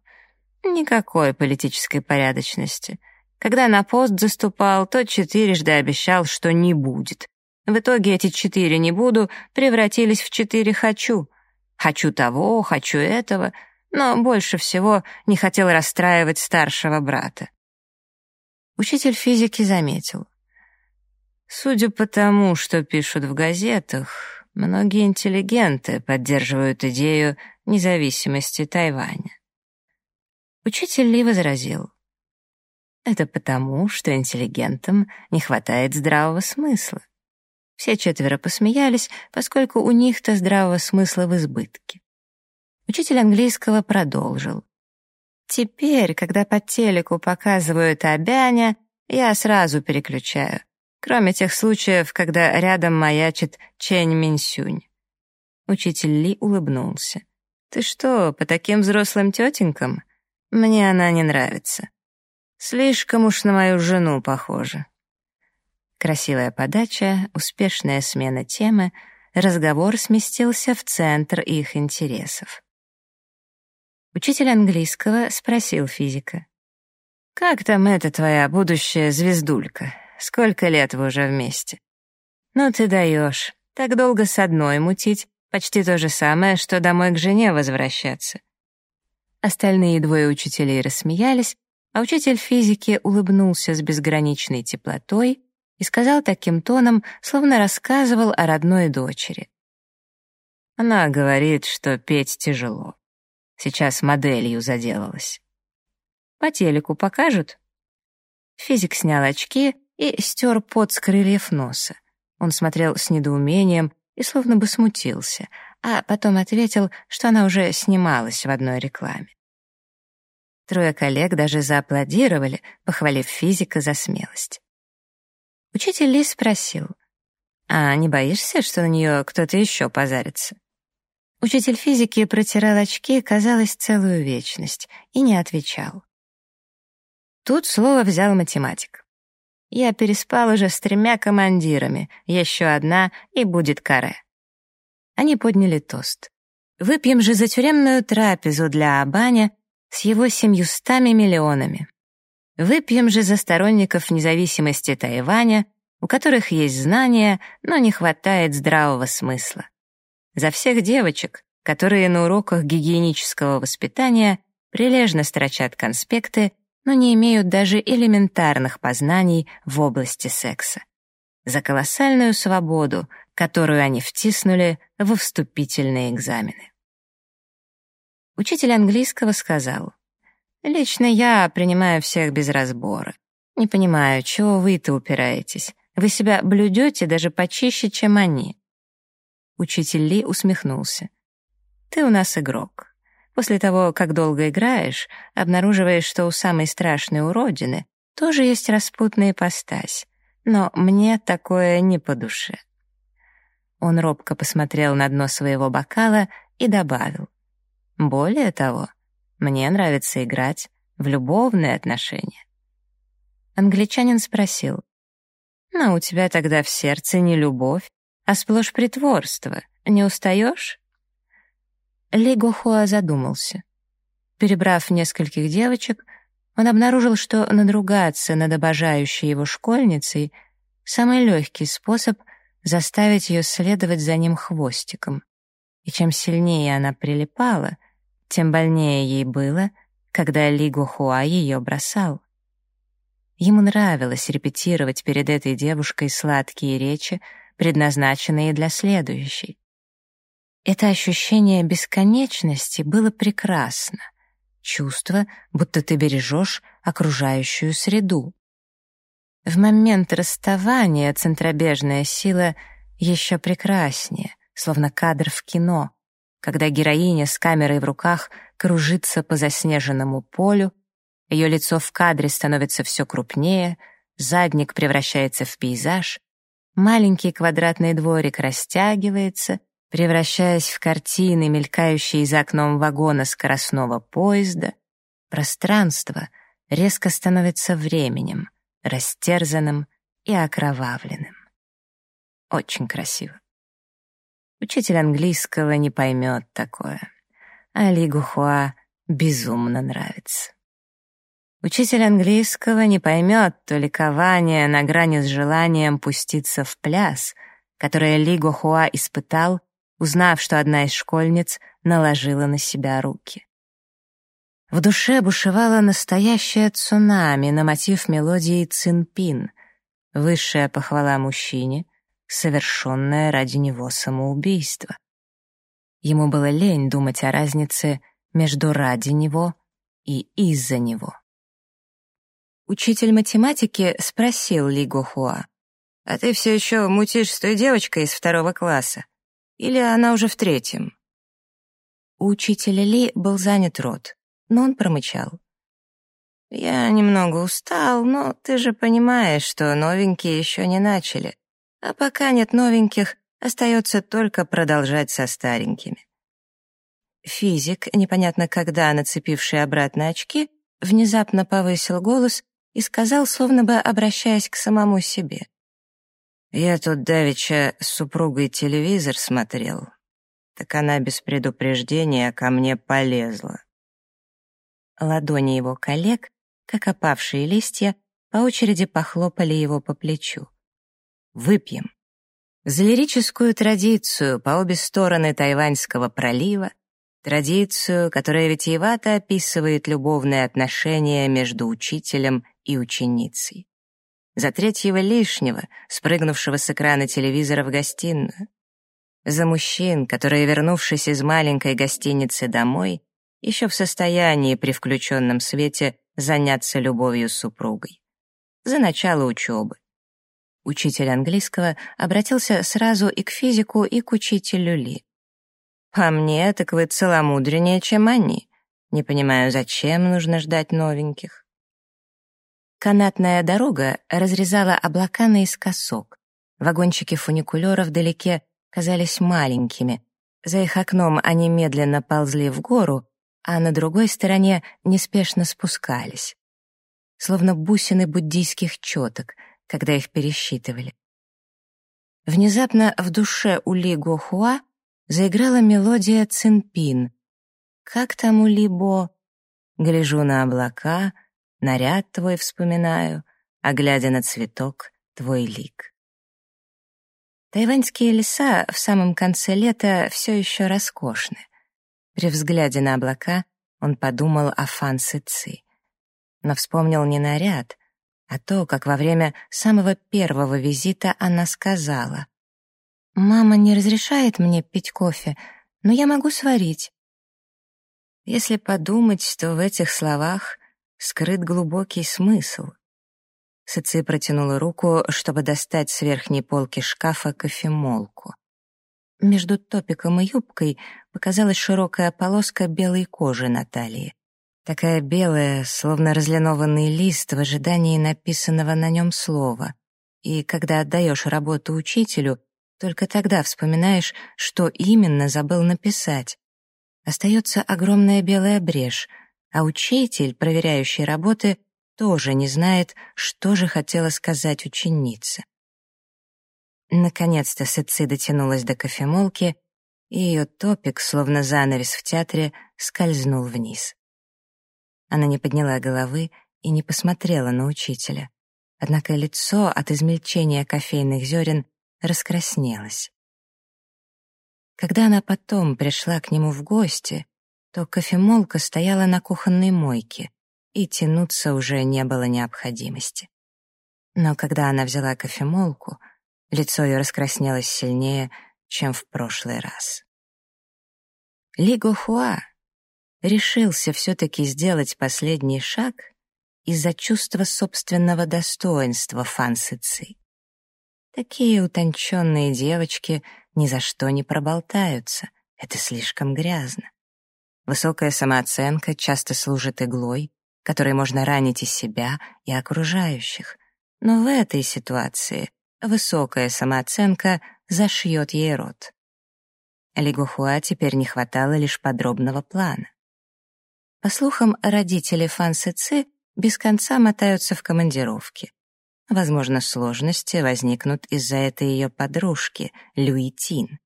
Speaker 1: Никакой политической порядочности. Когда на пост заступал, то четырежды обещал, что не будет. В итоге эти четыре «не буду» превратились в четыре «хочу». Хочу того, хочу этого, но больше всего не хотел расстраивать старшего брата. Учитель физики заметил. Судя по тому, что пишут в газетах, многие интеллигенты поддерживают идею независимости Тайваня. Учитель Ли возразил. Это потому, что интеллигентам не хватает здравого смысла. Все четверо посмеялись, поскольку у них-то здравого смысла в избытке. Учитель английского продолжил. Теперь, когда по телеку показывают Абяня, я сразу переключаю. Кроме тех случаев, когда рядом маячит Чэнь Минсюнь. Учитель Ли улыбнулся. «Ты что, по таким взрослым тетенькам? Мне она не нравится. Слишком уж на мою жену похожа». Красивая подача, успешная смена темы, разговор сместился в центр их интересов. Учитель английского спросил физика. «Как там эта твоя будущая звездулька? Сколько лет вы уже вместе?» «Ну ты даешь. Так долго с одной мутить. Почти то же самое, что домой к жене возвращаться». Остальные двое учителей рассмеялись, а учитель физики улыбнулся с безграничной теплотой и сказал таким тоном, словно рассказывал о родной дочери. Она говорит, что петь тяжело. Сейчас моделью заделалась. По телеку покажут? Физик снял очки и стер пот с крыльев носа. Он смотрел с недоумением и словно бы смутился, а потом ответил, что она уже снималась в одной рекламе. Трое коллег даже зааплодировали, похвалив физика за смелость. Учитель Ли спросил, «А не боишься, что на нее кто-то еще позарится?» Учитель физики протирал очки, казалось, целую вечность, и не отвечал. Тут слово взял математик. «Я переспал уже с тремя командирами, еще одна, и будет каре». Они подняли тост. «Выпьем же за тюремную трапезу для Абаня с его семьюстами миллионами». Выпьем же за сторонников независимости Тайваня, у которых есть знания, но не хватает здравого смысла. За всех девочек, которые на уроках гигиенического воспитания прилежно строчат конспекты, но не имеют даже элементарных познаний в области секса. За колоссальную свободу, которую они втиснули во вступительные экзамены. Учитель английского сказал — Лично я принимаю всех без разбора. Не понимаю, чего вы-то упираетесь. Вы себя блюдете даже почище, чем они. Учитель Ли усмехнулся. Ты у нас игрок. После того, как долго играешь, обнаруживаешь, что у самой страшной уродины тоже есть распутная ипостась. Но мне такое не по душе. Он робко посмотрел на дно своего бокала и добавил. Более того, мне нравится играть в любовные отношения. Англичанин спросил, «Но у тебя тогда в сердце не любовь, а сплошь притворство. Не устаешь?» Ли Гохуа задумался. Перебрав нескольких девочек, он обнаружил, что надругаться над обожающей его школьницей — самый легкий способ заставить ее следовать за ним хвостиком. И чем сильнее она прилипала — тем больнее ей было, когда Ли Гухуа ее бросал. Ему нравилось репетировать перед этой девушкой сладкие речи, предназначенные для следующей. Это ощущение бесконечности было прекрасно. Чувство, будто ты бережешь окружающую среду. В момент расставания центробежная сила еще прекраснее, словно кадр в кино — когда героиня с камерой в руках кружится по заснеженному полю, ее лицо в кадре становится все крупнее, задник превращается в пейзаж, маленький квадратный дворик растягивается, превращаясь в картины, мелькающие за окном вагона скоростного поезда, пространство резко становится временем, растерзанным и окровавленным. Очень красиво. Учитель английского не поймет такое. А Ли Гухуа безумно нравится. Учитель английского не поймет то ликование на грани с желанием пуститься в пляс, которое Ли Гухуа испытал, узнав, что одна из школьниц наложила на себя руки. В душе бушевало настоящее цунами на мотив мелодии «Цинпин», высшая похвала мужчине, совершенное ради него самоубийство. Ему было лень думать о разнице между ради него и из-за него. Учитель математики спросил Ли Гохуа, «А ты все еще мутишь с той девочкой из второго класса? Или она уже в третьем?» У учителя Ли был занят рот, но он промычал. «Я немного устал, но ты же понимаешь, что новенькие еще не начали. А пока нет новеньких, остается только продолжать со старенькими. Физик, непонятно когда нацепивший обратно очки, внезапно повысил голос и сказал, словно бы обращаясь к самому себе. «Я тут давеча с супругой телевизор смотрел. Так она без предупреждения ко мне полезла. ладони его коллег, как опавшие листья, по очереди похлопали его по плечу. «Выпьем». За лирическую традицию по обе стороны Тайваньского пролива, традицию, которая витиевато описывает любовные отношения между учителем и ученицей. За третьего лишнего, спрыгнувшего с экрана телевизора в гостиную. За мужчин, которые, вернувшись из маленькой гостиницы домой, еще в состоянии при включенном свете заняться любовью с супругой. За начало учебы. Учитель английского обратился сразу и к физику, и к учителю Ли. «По мне, так вы целомудреннее, чем они. Не понимаю, зачем нужно ждать новеньких?» Канатная дорога разрезала облака наискосок. Вагончики фуникулера вдалеке казались маленькими. За их окном они медленно ползли в гору, а на другой стороне неспешно спускались. Словно бусины буддийских четок, когда их пересчитывали. Внезапно в душе у Ли Гохуа заиграла мелодия цинпин. «Как там у Ли Бо?» Гляжу на облака, наряд твой вспоминаю, а глядя на цветок, твой лик. Тайваньские леса в самом конце лета все еще роскошны. При взгляде на облака он подумал о Фан Ци. Но вспомнил не наряд, а то, как во время самого первого визита она сказала. «Мама не разрешает мне пить кофе, но я могу сварить». Если подумать, то в этих словах скрыт глубокий смысл. Сыци протянула руку, чтобы достать с верхней полки шкафа кофемолку. Между топиком и юбкой показалась широкая полоска белой кожи на талии. Такая белая, словно разлинованный лист в ожидании написанного на нем слова. И когда отдаешь работу учителю, только тогда вспоминаешь, что именно забыл написать. Остается огромная белая брешь, а учитель, проверяющий работы, тоже не знает, что же хотела сказать ученица. Наконец-то Сыци дотянулась до кофемолки, и ее топик, словно занавес в театре, скользнул вниз. Она не подняла головы и не посмотрела на учителя. Однако лицо от измельчения кофейных зерен раскраснелось. Когда она потом пришла к нему в гости, то кофемолка стояла на кухонной мойке, и тянуться уже не было необходимости. Но когда она взяла кофемолку — Лицо ее раскраснелось сильнее, чем в прошлый раз. Ли Гохуа решился все-таки сделать последний шаг из-за чувства собственного достоинства Фан Ци. Такие утонченные девочки ни за что не проболтаются, это слишком грязно. Высокая самооценка часто служит иглой, которой можно ранить и себя, и окружающих. Но в этой ситуации высокая самооценка зашьет ей рот. Лигухуа теперь не хватало лишь подробного плана. По слухам, родители Фан Ци без конца мотаются в командировки. Возможно, сложности возникнут из-за этой ее подружки, Люитин.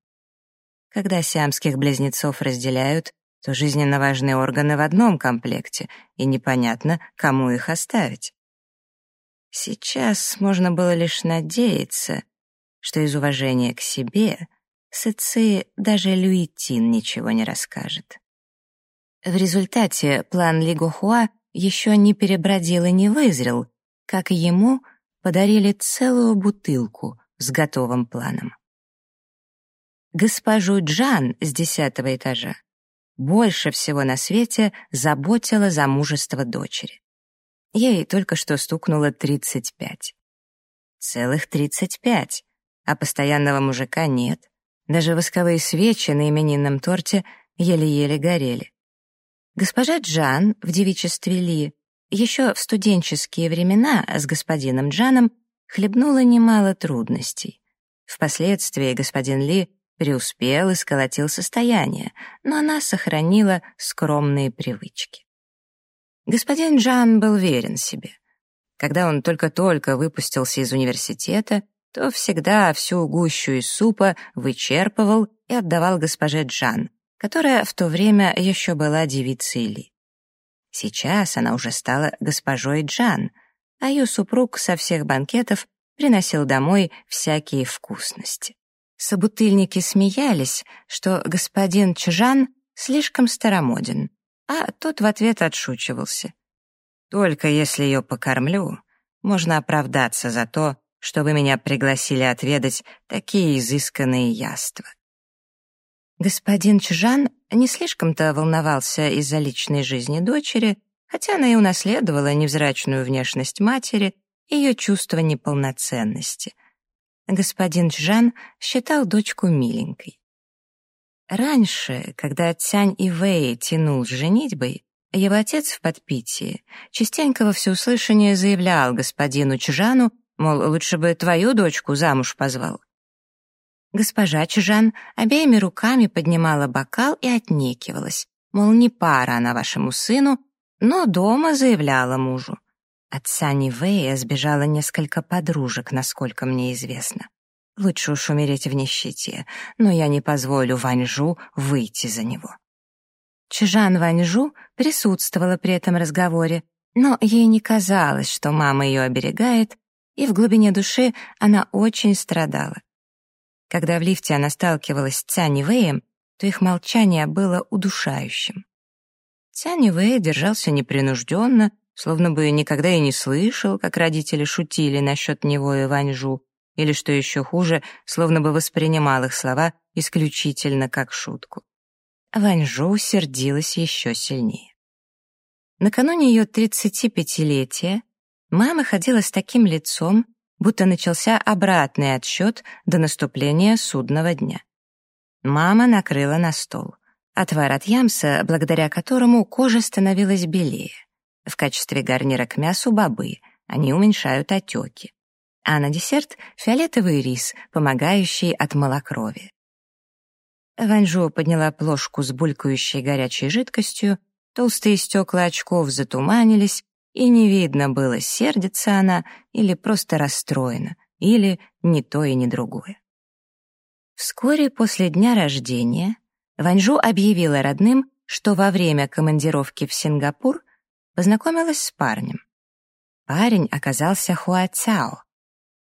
Speaker 1: Когда сиамских близнецов разделяют, то жизненно важные органы в одном комплекте, и непонятно, кому их оставить. Сейчас можно было лишь надеяться, что из уважения к себе Сыци даже Люитин ничего не расскажет. В результате план Ли Гохуа еще не перебродил и не вызрел, как ему подарили целую бутылку с готовым планом. Госпожу Джан с десятого этажа больше всего на свете заботило замужество дочери. Ей только что стукнуло 35. Целых 35, а постоянного мужика нет. Даже восковые свечи на именинном торте еле-еле горели. Госпожа Джан в девичестве Ли еще в студенческие времена с господином Джаном хлебнула немало трудностей. Впоследствии господин Ли преуспел и сколотил состояние, но она сохранила скромные привычки. Господин Джан был верен себе. Когда он только-только выпустился из университета, то всегда всю гущу из супа вычерпывал и отдавал госпоже Джан, которая в то время еще была девицей Ли. Сейчас она уже стала госпожой Джан, а ее супруг со всех банкетов приносил домой всякие вкусности. Собутыльники смеялись, что господин Чжан слишком старомоден, а тот в ответ отшучивался. «Только если ее покормлю, можно оправдаться за то, что вы меня пригласили отведать такие изысканные яства». Господин Чжан не слишком-то волновался из-за личной жизни дочери, хотя она и унаследовала невзрачную внешность матери и ее чувство неполноценности. Господин Чжан считал дочку миленькой. Раньше, когда Цянь Ивэй тянул с женитьбой, его отец в подпитии частенько во всеуслышание заявлял господину Чжану, мол, лучше бы твою дочку замуж позвал. Госпожа Чжан обеими руками поднимала бокал и отнекивалась, мол, не пара она вашему сыну, но дома заявляла мужу. От Сани Вэя сбежало несколько подружек, насколько мне известно. Лучше уж умереть в нищете, но я не позволю Ваньжу выйти за него. Чжан Ваньжу присутствовала при этом разговоре, но ей не казалось, что мама ее оберегает, и в глубине души она очень страдала. Когда в лифте она сталкивалась с Цянь Вэем, то их молчание было удушающим. Цянь Вэй держался непринужденно, словно бы никогда и не слышал, как родители шутили насчет него и Ваньжу, или, что еще хуже, словно бы воспринимал их слова исключительно как шутку. Ваньжу сердилась еще сильнее. Накануне ее 35-летия мама ходила с таким лицом, будто начался обратный отсчет до наступления судного дня. Мама накрыла на стол. Отвар от ямса, благодаря которому кожа становилась белее. В качестве гарнира к мясу бобы, они уменьшают отеки. А на десерт — фиолетовый рис, помогающий от малокровия. Ванжу подняла плошку с булькающей горячей жидкостью, толстые стекла очков затуманились, и не видно было, сердится она или просто расстроена, или не то и не другое. Вскоре после дня рождения Ванжу объявила родным, что во время командировки в Сингапур познакомилась с парнем. Парень оказался Хуа Цао.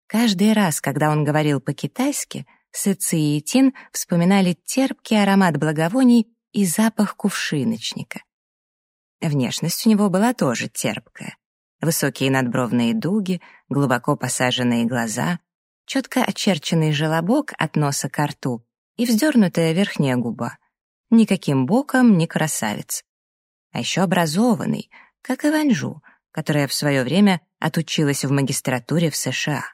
Speaker 1: Каждый раз, когда он говорил по-китайски, Сыци и Тин вспоминали терпкий аромат благовоний и запах кувшиночника. Внешность у него была тоже терпкая. Высокие надбровные дуги, глубоко посаженные глаза, четко очерченный желобок от носа к рту и вздернутая верхняя губа. Никаким боком не красавец. А еще образованный, как и Ванжу, которая в свое время отучилась в магистратуре в США.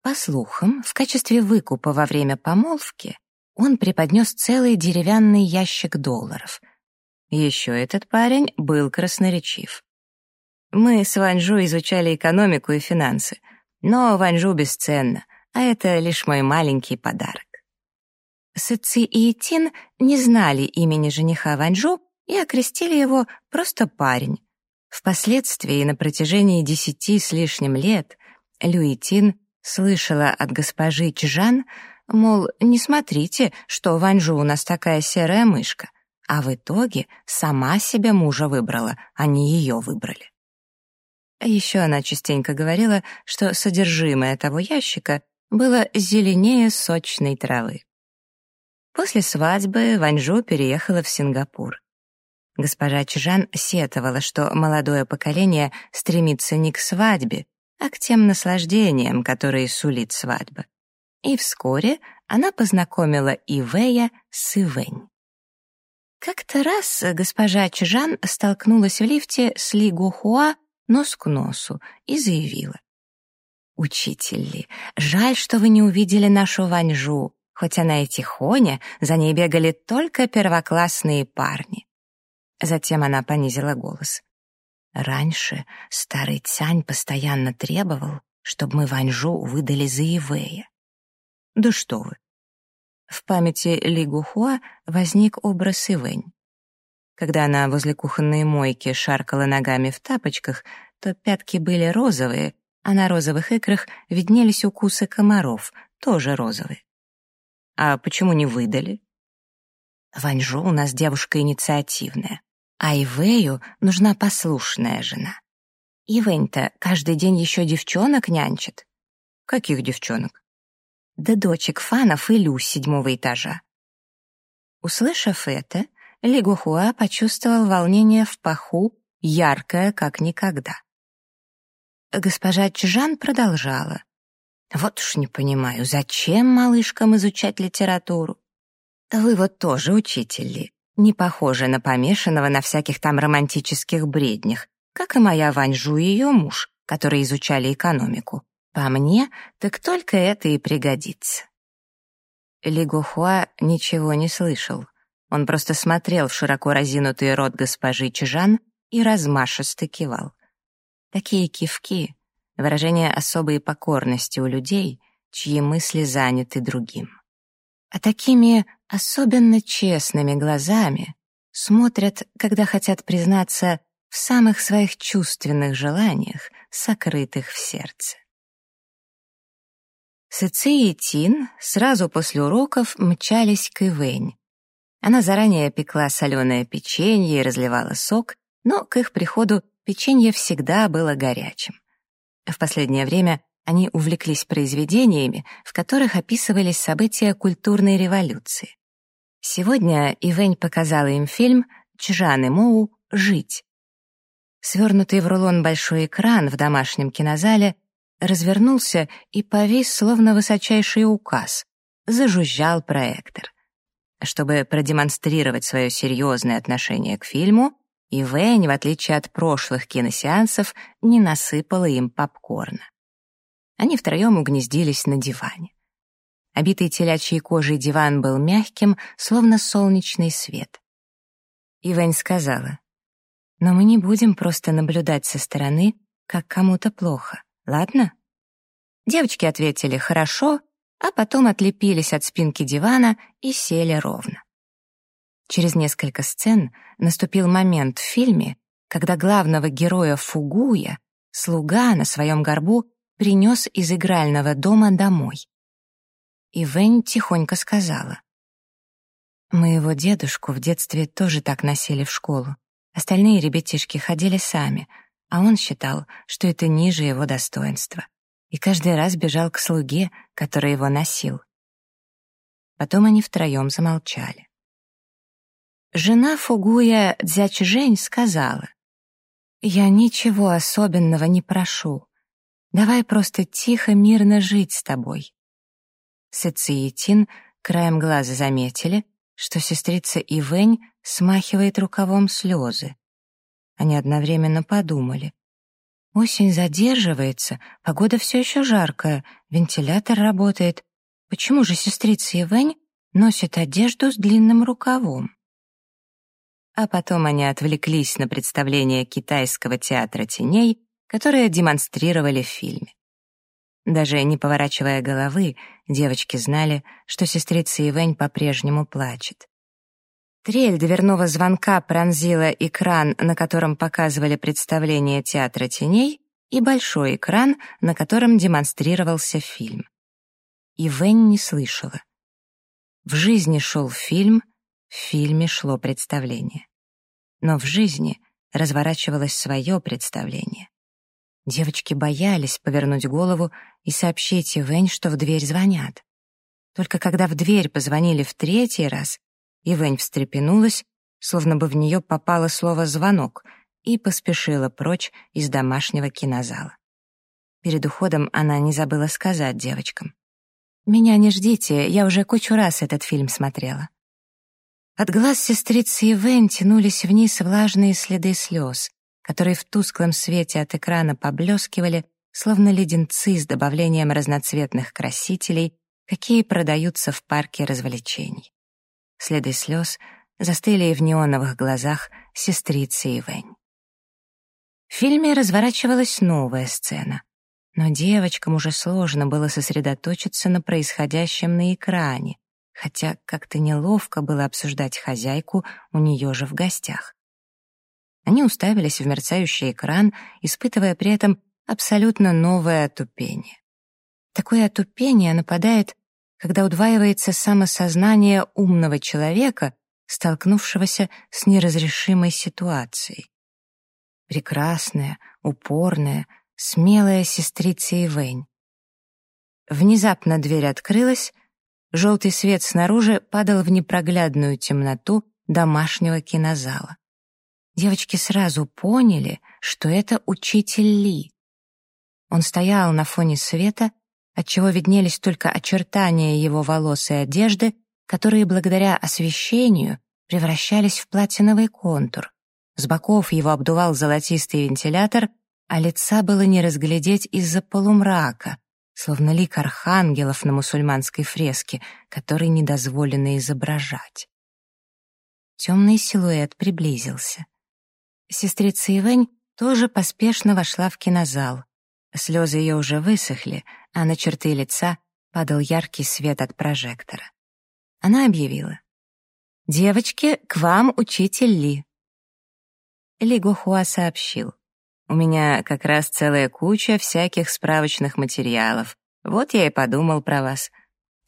Speaker 1: По слухам, в качестве выкупа во время помолвки он преподнес целый деревянный ящик долларов — еще этот парень был красноречив. Мы с Ванжу изучали экономику и финансы, но Ванжу бесценно, а это лишь мой маленький подарок. Сыци и Итин не знали имени жениха Ванжу и окрестили его просто парень. Впоследствии, на протяжении десяти с лишним лет, Люитин слышала от госпожи Чжан, мол, не смотрите, что Ванжу у нас такая серая мышка а в итоге сама себе мужа выбрала, а не ее выбрали. Еще она частенько говорила, что содержимое того ящика было зеленее сочной травы. После свадьбы Ваньжу переехала в Сингапур. Госпожа Чжан сетовала, что молодое поколение стремится не к свадьбе, а к тем наслаждениям, которые сулит свадьба. И вскоре она познакомила Ивэя с Ивэнь. Как-то раз госпожа Чжан столкнулась в лифте с Ли Гухуа нос к носу и заявила. «Учитель Ли, жаль, что вы не увидели нашу Ваньжу, хоть она и тихоня, за ней бегали только первоклассные парни». Затем она понизила голос. «Раньше старый Цянь постоянно требовал, чтобы мы Ваньжу выдали за Ивея». «Да что вы, в памяти Ли Гухуа возник образ Ивэнь. Когда она возле кухонной мойки шаркала ногами в тапочках, то пятки были розовые, а на розовых икрах виднелись укусы комаров, тоже розовые. А почему не выдали? Ваньжу у нас девушка инициативная. а Ивею нужна послушная жена. Ивень-то каждый день еще девчонок нянчит.
Speaker 2: Каких девчонок?
Speaker 1: Да дочек фанов и Лю с седьмого этажа. Услышав это, Ли Гухуа почувствовал волнение в паху, яркое, как никогда. Госпожа Чжан продолжала. «Вот уж не понимаю, зачем малышкам изучать литературу? Вы вот тоже учитель ли? Не похожи на помешанного на всяких там романтических бреднях, как и моя Ваньжу и ее муж, которые изучали экономику. По мне, так только это и пригодится». Ли Гухуа ничего не слышал. Он просто смотрел в широко разинутый рот госпожи Чжан и размашисто кивал. Такие кивки — выражение особой покорности у людей, чьи мысли заняты другим. А такими особенно честными глазами смотрят, когда хотят признаться в самых своих чувственных желаниях, сокрытых в сердце. Сыци и Тин сразу после уроков мчались к Ивэнь. Она заранее пекла соленое печенье и разливала сок, но к их приходу печенье всегда было горячим. В последнее время они увлеклись произведениями, в которых описывались события культурной революции. Сегодня Ивэнь показала им фильм «Чжан и Моу. Жить». Свернутый в рулон большой экран в домашнем кинозале развернулся и повис, словно высочайший указ. Зажужжал проектор. Чтобы продемонстрировать свое серьезное отношение к фильму, и Вэнь, в отличие от прошлых киносеансов, не насыпала им попкорна. Они втроем угнездились на диване. Обитый телячьей кожей диван был мягким, словно солнечный свет. И Вэнь сказала, «Но мы не будем просто наблюдать со стороны, как кому-то плохо, ладно?» Девочки ответили «хорошо», а потом отлепились от спинки дивана и сели ровно. Через несколько сцен наступил момент в фильме, когда главного героя Фугуя слуга на своем горбу принес из игрального дома домой. И Вэнь тихонько сказала. «Моего дедушку в детстве тоже так носили в школу. Остальные ребятишки ходили сами, а он считал, что это ниже его достоинства. И каждый раз бежал к слуге, который его носил. Потом они втроем замолчали. Жена Фугуя Дзячжэнь сказала, «Я ничего особенного не прошу. Давай просто тихо, мирно жить с тобой». Сыци краем глаза заметили, что сестрица Ивэнь смахивает рукавом слезы. Они одновременно подумали. Осень задерживается, погода все еще жаркая, вентилятор работает. Почему же сестрица Ивэнь носит одежду с длинным рукавом? а потом они отвлеклись на представление китайского театра теней, которое демонстрировали в фильме. Даже не поворачивая головы, девочки знали, что сестрица Ивэнь по-прежнему плачет. Трель дверного звонка пронзила экран, на котором показывали представление театра теней, и большой экран, на котором демонстрировался фильм. Ивэнь не слышала. В жизни шел фильм — в фильме шло представление. Но в жизни разворачивалось свое представление. Девочки боялись повернуть голову и сообщить Ивэнь, что в дверь звонят. Только когда в дверь позвонили в третий раз, Ивэнь встрепенулась, словно бы в нее попало слово «звонок», и поспешила прочь из домашнего кинозала. Перед уходом она не забыла сказать девочкам. «Меня не ждите, я уже кучу раз этот фильм смотрела». От глаз сестрицы Ивен тянулись вниз влажные следы слез, которые в тусклом свете от экрана поблескивали, словно леденцы с добавлением разноцветных красителей, какие продаются в парке развлечений. Следы слез застыли в неоновых глазах сестрицы Ивень. В фильме разворачивалась новая сцена, но девочкам уже сложно было сосредоточиться на происходящем на экране, хотя как-то неловко было обсуждать хозяйку у нее же в гостях. Они уставились в мерцающий экран, испытывая при этом абсолютно новое отупение. Такое отупение нападает, когда удваивается самосознание умного человека столкнувшегося с неразрешимой ситуацией. Прекрасная, упорная, смелая сестрица Ивэнь. Внезапно дверь открылась, желтый свет снаружи падал в непроглядную темноту домашнего кинозала. Девочки сразу поняли, что это учитель Ли. Он стоял на фоне света, отчего виднелись только очертания его волос и одежды, которые благодаря освещению превращались в платиновый контур. С боков его обдувал золотистый вентилятор, а лица было не разглядеть из-за полумрака, словно лик архангелов на мусульманской фреске, который не дозволено изображать. Темный силуэт приблизился. Сестрица Ивэнь тоже поспешно вошла в кинозал. Слезы ее уже высохли, а на черты лица падал яркий свет от прожектора. Она объявила. «Девочки, к вам учитель Ли». Ли Гохуа сообщил. «У меня как раз целая куча всяких справочных материалов. Вот я и подумал про вас.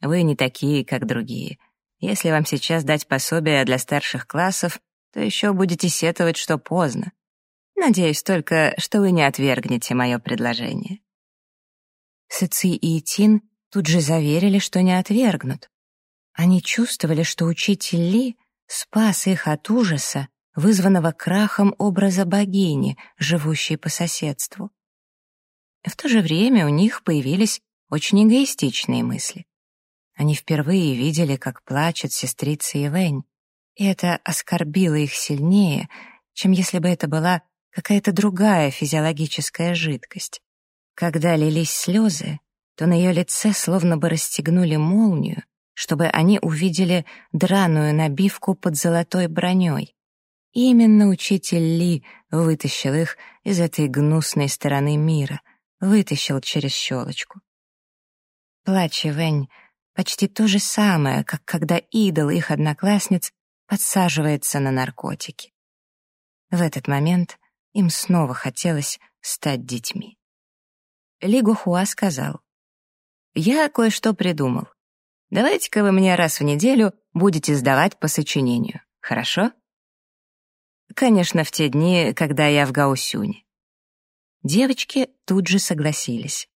Speaker 1: Вы не такие, как другие. Если вам сейчас дать пособие для старших классов, то еще будете сетовать, что поздно. Надеюсь только, что вы не отвергнете мое предложение». Сыци и Итин тут же заверили, что не отвергнут. Они чувствовали, что учитель Ли спас их от ужаса, вызванного крахом образа богини, живущей по соседству. В то же время у них появились очень эгоистичные мысли. Они впервые видели, как плачет сестрица Ивэнь, и это оскорбило их сильнее, чем если бы это была какая-то другая физиологическая жидкость. Когда лились слезы, то на ее лице словно бы расстегнули молнию, чтобы они увидели драную набивку под золотой броней. именно учитель Ли вытащил их из этой гнусной стороны мира, вытащил через щелочку. Плач Вэнь почти то же самое, как когда идол их одноклассниц подсаживается на наркотики. В этот момент им снова хотелось стать детьми. Ли Гухуа сказал, «Я кое-что придумал. Давайте-ка вы мне раз в неделю будете сдавать по сочинению, хорошо? Конечно, в те дни, когда я в Гаусюне. Девочки тут же согласились.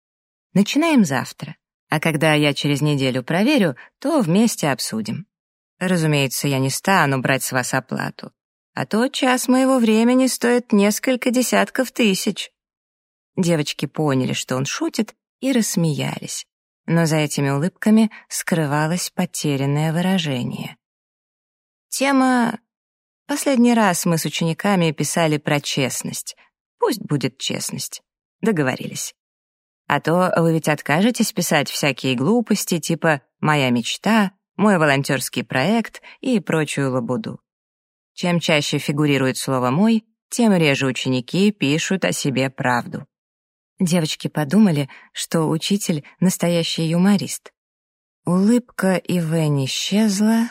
Speaker 1: Начинаем завтра, а когда я через неделю проверю, то вместе обсудим. Разумеется, я не стану брать с вас оплату, а то час моего времени стоит несколько десятков тысяч. Девочки поняли, что он шутит, и рассмеялись но за этими улыбками скрывалось потерянное выражение. Тема... Последний раз мы с учениками писали про честность. Пусть будет честность. Договорились. А то вы ведь откажетесь писать всякие глупости, типа «моя мечта», «мой волонтерский проект» и прочую лабуду. Чем чаще фигурирует слово «мой», тем реже ученики пишут о себе правду. Девочки подумали, что учитель — настоящий юморист. Улыбка Ивен исчезла,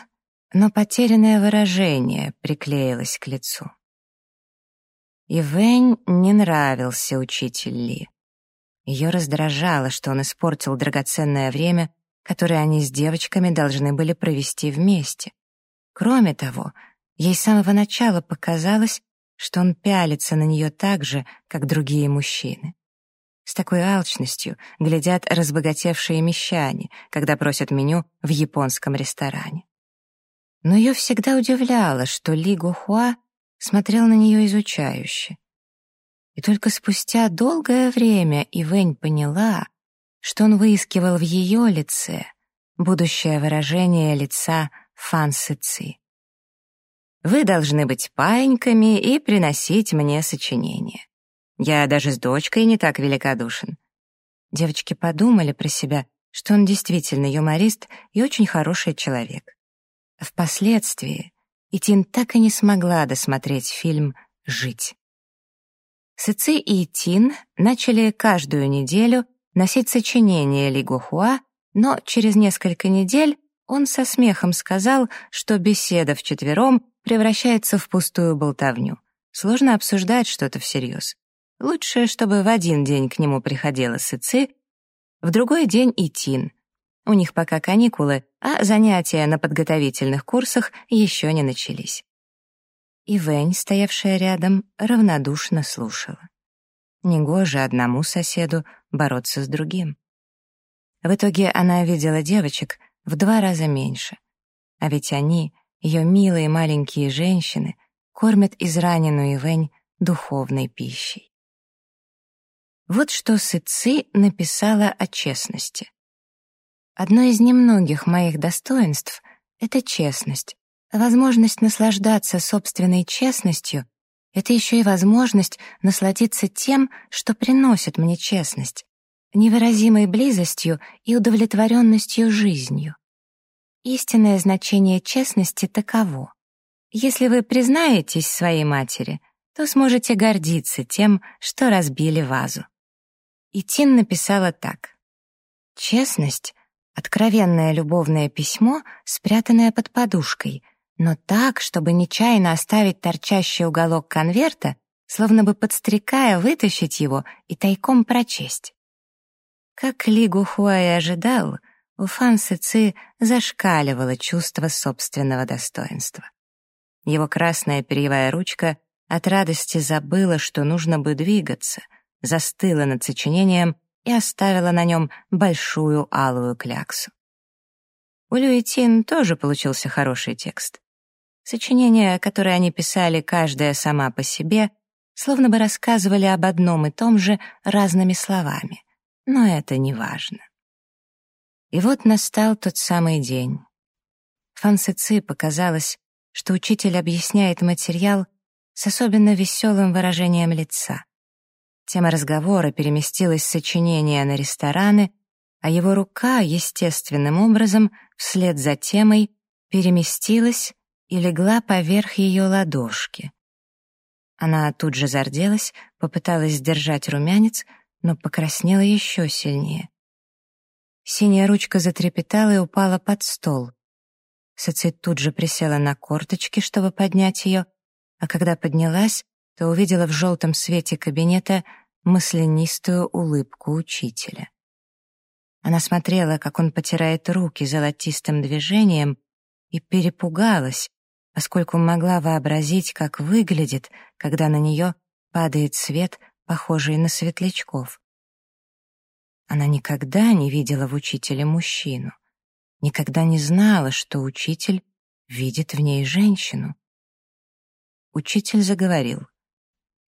Speaker 1: но потерянное выражение приклеилось к лицу. Ивень не нравился учитель Ли. Ее раздражало, что он испортил драгоценное время, которое они с девочками должны были провести вместе. Кроме того, ей с самого начала показалось, что он пялится на нее так же, как другие мужчины. С такой алчностью глядят разбогатевшие мещане, когда просят меню в японском ресторане. Но ее всегда удивляло, что Ли Гухуа смотрел на нее изучающе. И только спустя долгое время Ивэнь поняла, что он выискивал в ее лице будущее выражение лица Фан Сы Ци. «Вы должны быть паиньками и приносить мне сочинения. Я даже с дочкой не так великодушен. Девочки подумали про себя, что он действительно юморист и очень хороший человек. Впоследствии Итин так и не смогла досмотреть фильм «Жить». Сыци и Итин начали каждую неделю носить сочинение Ли Гухуа, но через несколько недель он со смехом сказал, что беседа вчетвером превращается в пустую болтовню. Сложно обсуждать что-то всерьез. Лучше, чтобы в один день к нему приходила Сыци, в другой день и Тин. У них пока каникулы, а занятия на подготовительных курсах еще не начались. И Вэнь, стоявшая рядом, равнодушно слушала. Негоже одному соседу бороться с другим. В итоге она видела девочек в два раза меньше. А ведь они, ее милые маленькие женщины, кормят израненную Ивэнь духовной пищей. Вот что Сыци написала о честности. Одно из немногих моих достоинств — это честность. Возможность наслаждаться собственной честностью — это еще и возможность насладиться тем, что приносит мне честность, невыразимой близостью и удовлетворенностью жизнью. Истинное значение честности таково. Если вы признаетесь своей матери, то сможете гордиться тем, что разбили вазу. И Тин написала так. «Честность Откровенное любовное письмо, спрятанное под подушкой, но так, чтобы нечаянно оставить торчащий уголок конверта, словно бы подстрекая вытащить его и тайком прочесть. Как Ли Гухуа и ожидал, у Фан Ци зашкаливало чувство собственного достоинства. Его красная перьевая ручка от радости забыла, что нужно бы двигаться, застыла над сочинением и оставила на нем большую алую кляксу. У Люитин тоже получился хороший текст. Сочинения, которые они писали каждая сама по себе, словно бы рассказывали об одном и том же разными словами. Но это не важно. И вот настал тот самый день. Фансици показалось, что учитель объясняет материал с особенно веселым выражением лица. Тема разговора переместилась с сочинения на рестораны, а его рука естественным образом, вслед за темой, переместилась и легла поверх ее ладошки. Она тут же зарделась, попыталась сдержать румянец, но покраснела еще сильнее. Синяя ручка затрепетала и упала под стол. Социт тут же присела на корточки, чтобы поднять ее, а когда поднялась, то увидела в желтом свете кабинета маслянистую улыбку учителя. Она смотрела, как он потирает руки золотистым движением, и перепугалась, поскольку могла вообразить, как выглядит, когда на нее падает свет, похожий на светлячков. Она никогда не видела в учителе мужчину, никогда не знала, что учитель видит в ней женщину. Учитель заговорил.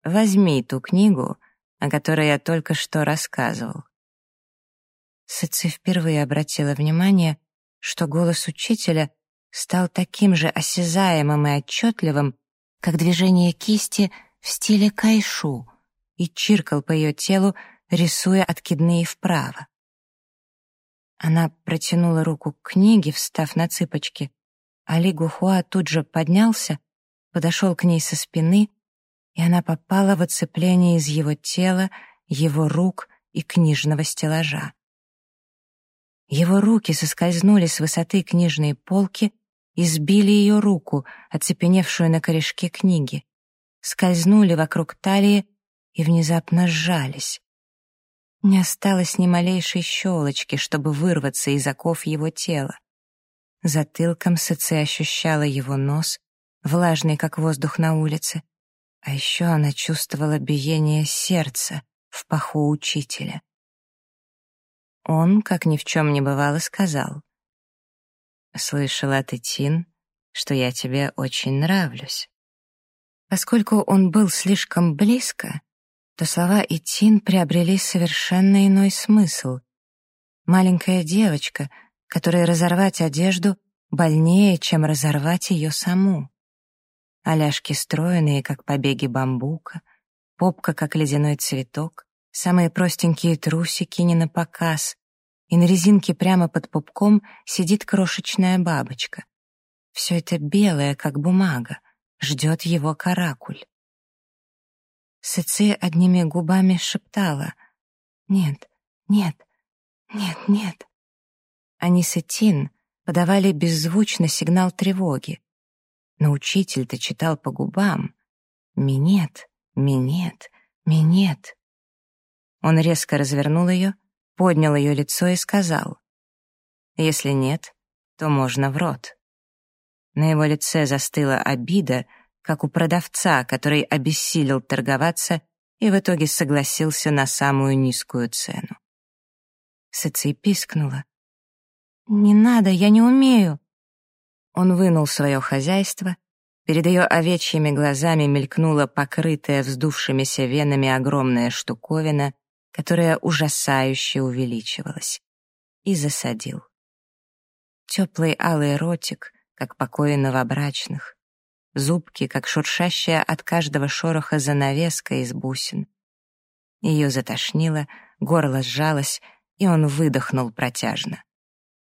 Speaker 1: «Возьми ту книгу о которой я только что рассказывал. Сыци впервые обратила внимание, что голос учителя стал таким же осязаемым и отчетливым, как движение кисти в стиле кайшу, и чиркал по ее телу, рисуя откидные вправо. Она протянула руку к книге, встав на цыпочки, а Ли Гухуа тут же поднялся, подошел к ней со спины и она попала в оцепление из его тела, его рук и книжного стеллажа. Его руки соскользнули с высоты книжной полки и сбили ее руку, оцепеневшую на корешке книги, скользнули вокруг талии и внезапно сжались. Не осталось ни малейшей щелочки, чтобы вырваться из оков его тела. Затылком Сыци ощущала его нос, влажный, как воздух на улице, а еще она чувствовала биение сердца в паху учителя. Он, как ни в чем не бывало, сказал. «Слышала ты, Тин, что я тебе очень нравлюсь». Поскольку он был слишком близко, то слова Итин приобрели совершенно иной смысл. Маленькая девочка, которой разорвать одежду больнее, чем разорвать ее саму а стройные, как побеги бамбука, попка, как ледяной цветок, самые простенькие трусики не на показ, и на резинке прямо под пупком сидит крошечная бабочка. Все это белое, как бумага, ждет его каракуль. Сыци одними губами шептала «Нет, нет, нет, нет». Они с Этин подавали беззвучно сигнал тревоги, но учитель-то читал по губам. «Минет, минет, минет». Он резко развернул ее, поднял ее лицо и сказал, «Если нет, то можно в рот. На его лице застыла обида, как у продавца, который обессилел торговаться и в итоге согласился на самую низкую цену. Сыци пискнула. «Не надо, я не умею». Он вынул свое хозяйство, перед ее овечьими глазами мелькнула покрытая вздувшимися венами огромная штуковина, которая ужасающе увеличивалась, и засадил. Теплый алый ротик, как покои новобрачных, зубки, как шуршащая от каждого шороха занавеска из бусин. Ее затошнило, горло сжалось, и он выдохнул протяжно.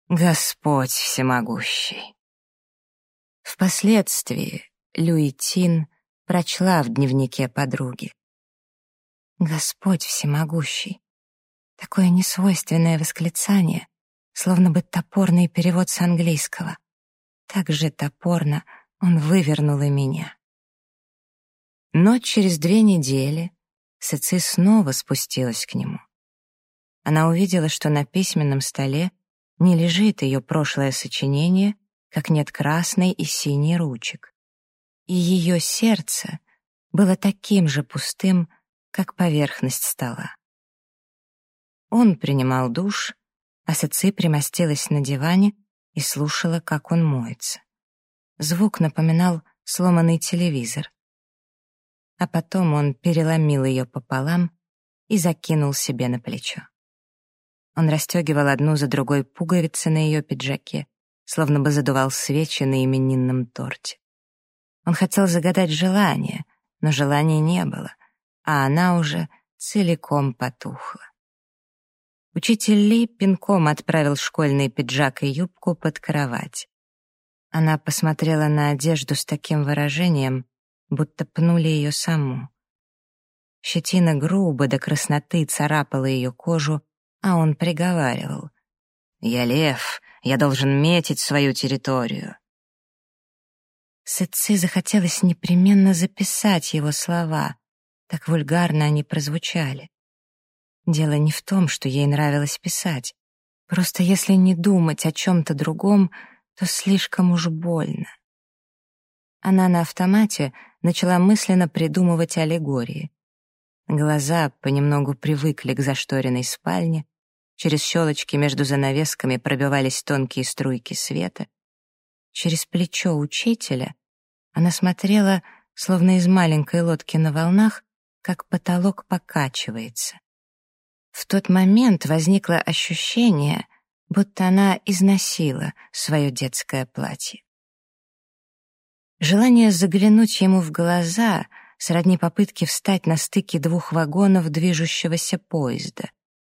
Speaker 1: «Господь всемогущий!» Впоследствии Люитин прочла в дневнике подруги. «Господь всемогущий!» Такое несвойственное восклицание, словно бы топорный перевод с английского. Так же топорно — он вывернул и меня. Но через две недели Сыци снова спустилась к нему. Она увидела, что на письменном столе не лежит ее прошлое сочинение, как нет красной и синей ручек. И ее сердце было таким же пустым, как поверхность стола. Он принимал душ, а Сыци примостилась на диване и слушала, как он моется. Звук напоминал сломанный телевизор. А потом он переломил ее пополам и закинул себе на плечо. Он расстегивал одну за другой пуговицы на ее пиджаке, словно бы задувал свечи на именинном торте. Он хотел загадать желание, но желания не было, а она уже целиком потухла. Учитель Ли пинком отправил школьный пиджак и юбку под кровать. Она посмотрела на одежду с таким выражением, будто пнули ее саму. Щетина грубо до красноты царапала ее кожу, а он приговаривал. «Я лев, я должен метить свою территорию». Сыци захотелось непременно записать его слова, так вульгарно они прозвучали. Дело не в том, что ей нравилось писать. Просто если не думать о чем-то другом — то слишком уж больно. Она на автомате начала мысленно придумывать аллегории. Глаза понемногу привыкли к зашторенной спальне, через щелочки между занавесками пробивались тонкие струйки света. Через плечо учителя она смотрела, словно из маленькой лодки на волнах, как потолок покачивается. В тот момент возникло ощущение — будто она износила свое детское платье. Желание заглянуть ему в глаза сродни попытке встать на стыке двух вагонов движущегося поезда.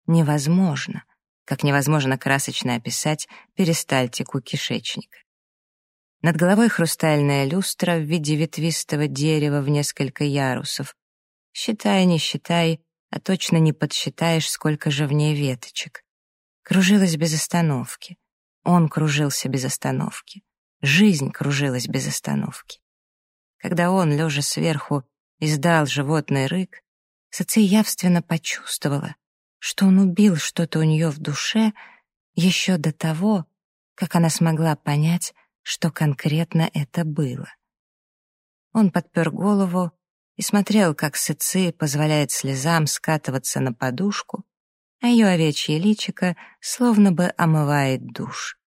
Speaker 1: Невозможно, как невозможно красочно описать перистальтику кишечника. Над головой хрустальная люстра в виде ветвистого дерева в несколько ярусов. Считай, не считай, а точно не подсчитаешь, сколько же в ней веточек кружилась без остановки. Он кружился без остановки. Жизнь кружилась без остановки. Когда он, лежа сверху, издал животный рык, Саци явственно почувствовала, что он убил что-то у нее в душе еще до того, как она смогла понять, что конкретно это было. Он подпер голову и смотрел, как Сыци позволяет слезам скатываться на подушку, а ее овечье личико словно бы омывает душ.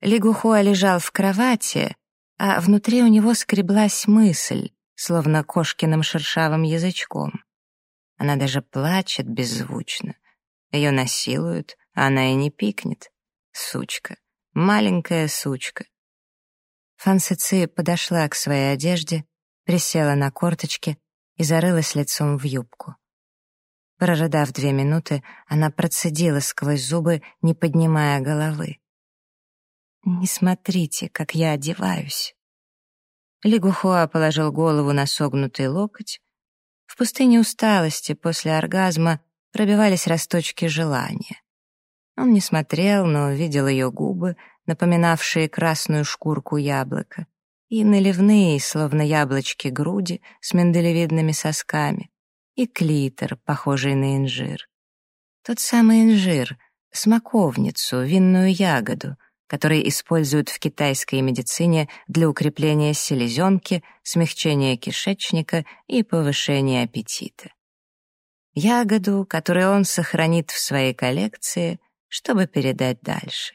Speaker 1: Лигухуа лежал в кровати, а внутри у него скреблась мысль, словно кошкиным шершавым язычком. Она даже плачет беззвучно. Ее насилуют, а она и не пикнет. Сучка. Маленькая сучка. Фансици подошла к своей одежде, присела на корточки и зарылась лицом в юбку. Прорыдав две минуты, она процедила сквозь зубы, не поднимая головы. «Не смотрите, как я одеваюсь». Лигухуа положил голову на согнутый локоть. В пустыне усталости после оргазма пробивались росточки желания. Он не смотрел, но видел ее губы, напоминавшие красную шкурку яблока, и наливные, словно яблочки, груди с миндалевидными сосками и клитор, похожий на инжир. Тот самый инжир, смоковницу, винную ягоду, которые используют в китайской медицине для укрепления селезенки, смягчения кишечника и повышения аппетита. Ягоду, которую он сохранит в своей коллекции, чтобы передать дальше.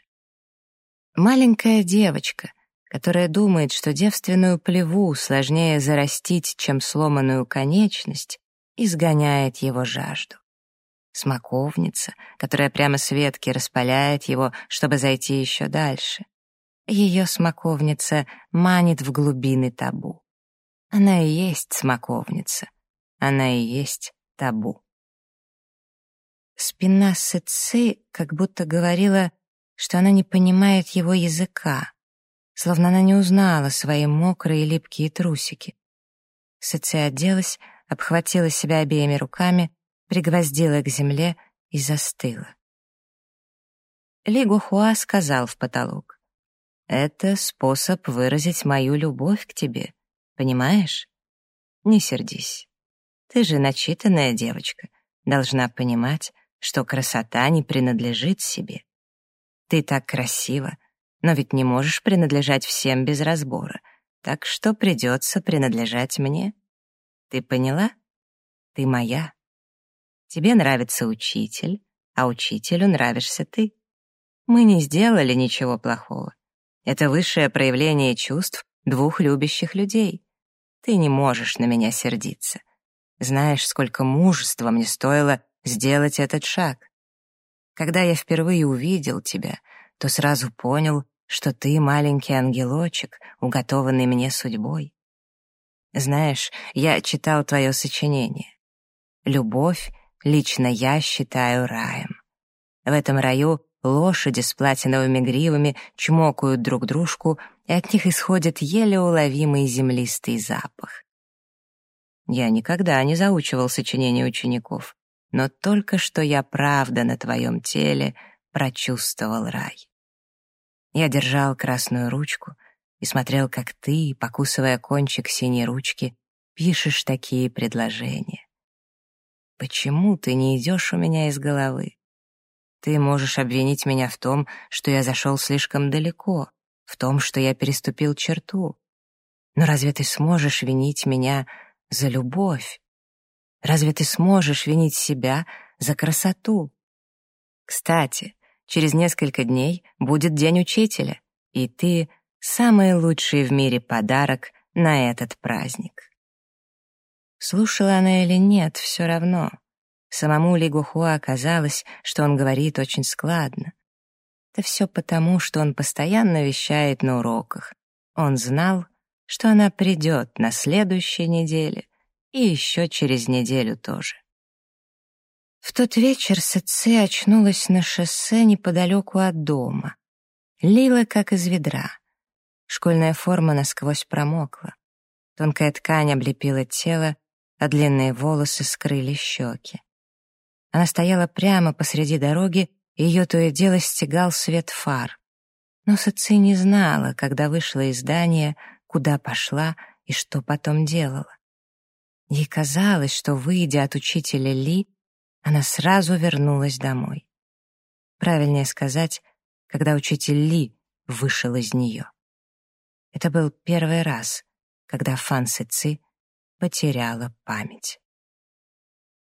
Speaker 1: Маленькая девочка, которая думает, что девственную плеву сложнее зарастить, чем сломанную конечность, изгоняет его жажду. Смоковница, которая прямо с ветки распаляет его, чтобы зайти еще дальше. Ее смоковница манит в глубины табу. Она и есть смоковница. Она и есть табу. Спина Сыцы как будто говорила, что она не понимает его языка, словно она не узнала свои мокрые липкие трусики. Сыцы оделась, обхватила себя обеими руками, пригвоздила к земле и застыла. Ли Гухуа сказал в потолок, «Это способ выразить мою любовь к тебе, понимаешь? Не сердись. Ты же начитанная девочка, должна понимать, что красота не принадлежит себе. Ты так красива, но ведь не можешь принадлежать всем без разбора, так что придется принадлежать мне. Ты поняла? Ты моя. Тебе нравится учитель, а учителю нравишься ты. Мы не сделали ничего плохого. Это высшее проявление чувств двух любящих людей. Ты не можешь на меня сердиться. Знаешь, сколько мужества мне стоило сделать этот шаг. Когда я впервые увидел тебя, то сразу понял, что ты маленький ангелочек, уготованный мне судьбой. Знаешь, я читал твое сочинение. Любовь лично я считаю раем. В этом раю лошади с платиновыми гривами чмокают друг дружку, и от них исходит еле уловимый землистый запах. Я никогда не заучивал сочинения учеников, но только что я правда на твоем теле прочувствовал рай. Я держал красную ручку и смотрел, как ты, покусывая кончик синей ручки, пишешь такие предложения. Почему ты не идешь у меня из головы? Ты можешь обвинить меня в том, что я зашел слишком далеко, в том, что я переступил черту. Но разве ты сможешь винить меня за любовь? Разве ты сможешь винить себя за красоту? Кстати, через несколько дней будет День Учителя, и ты — самый лучший в мире подарок на этот праздник. Слушала она или нет, все равно. Самому Ли Гухуа оказалось, что он говорит очень складно. Это все потому, что он постоянно вещает на уроках. Он знал, что она придет на следующей неделе и еще через неделю тоже. В тот вечер Сэцэ очнулась на шоссе неподалеку от дома. Лила, как из ведра. Школьная форма насквозь промокла. Тонкая ткань облепила тело, а длинные волосы скрыли щеки. Она стояла прямо посреди дороги, и ее то и дело стегал свет фар. Но Саци не знала, когда вышла из здания, куда пошла и что потом делала. Ей казалось, что, выйдя от учителя Ли, она сразу вернулась домой. Правильнее сказать, когда учитель Ли вышел из нее. Это был первый раз, когда Фан Сыци потеряла память.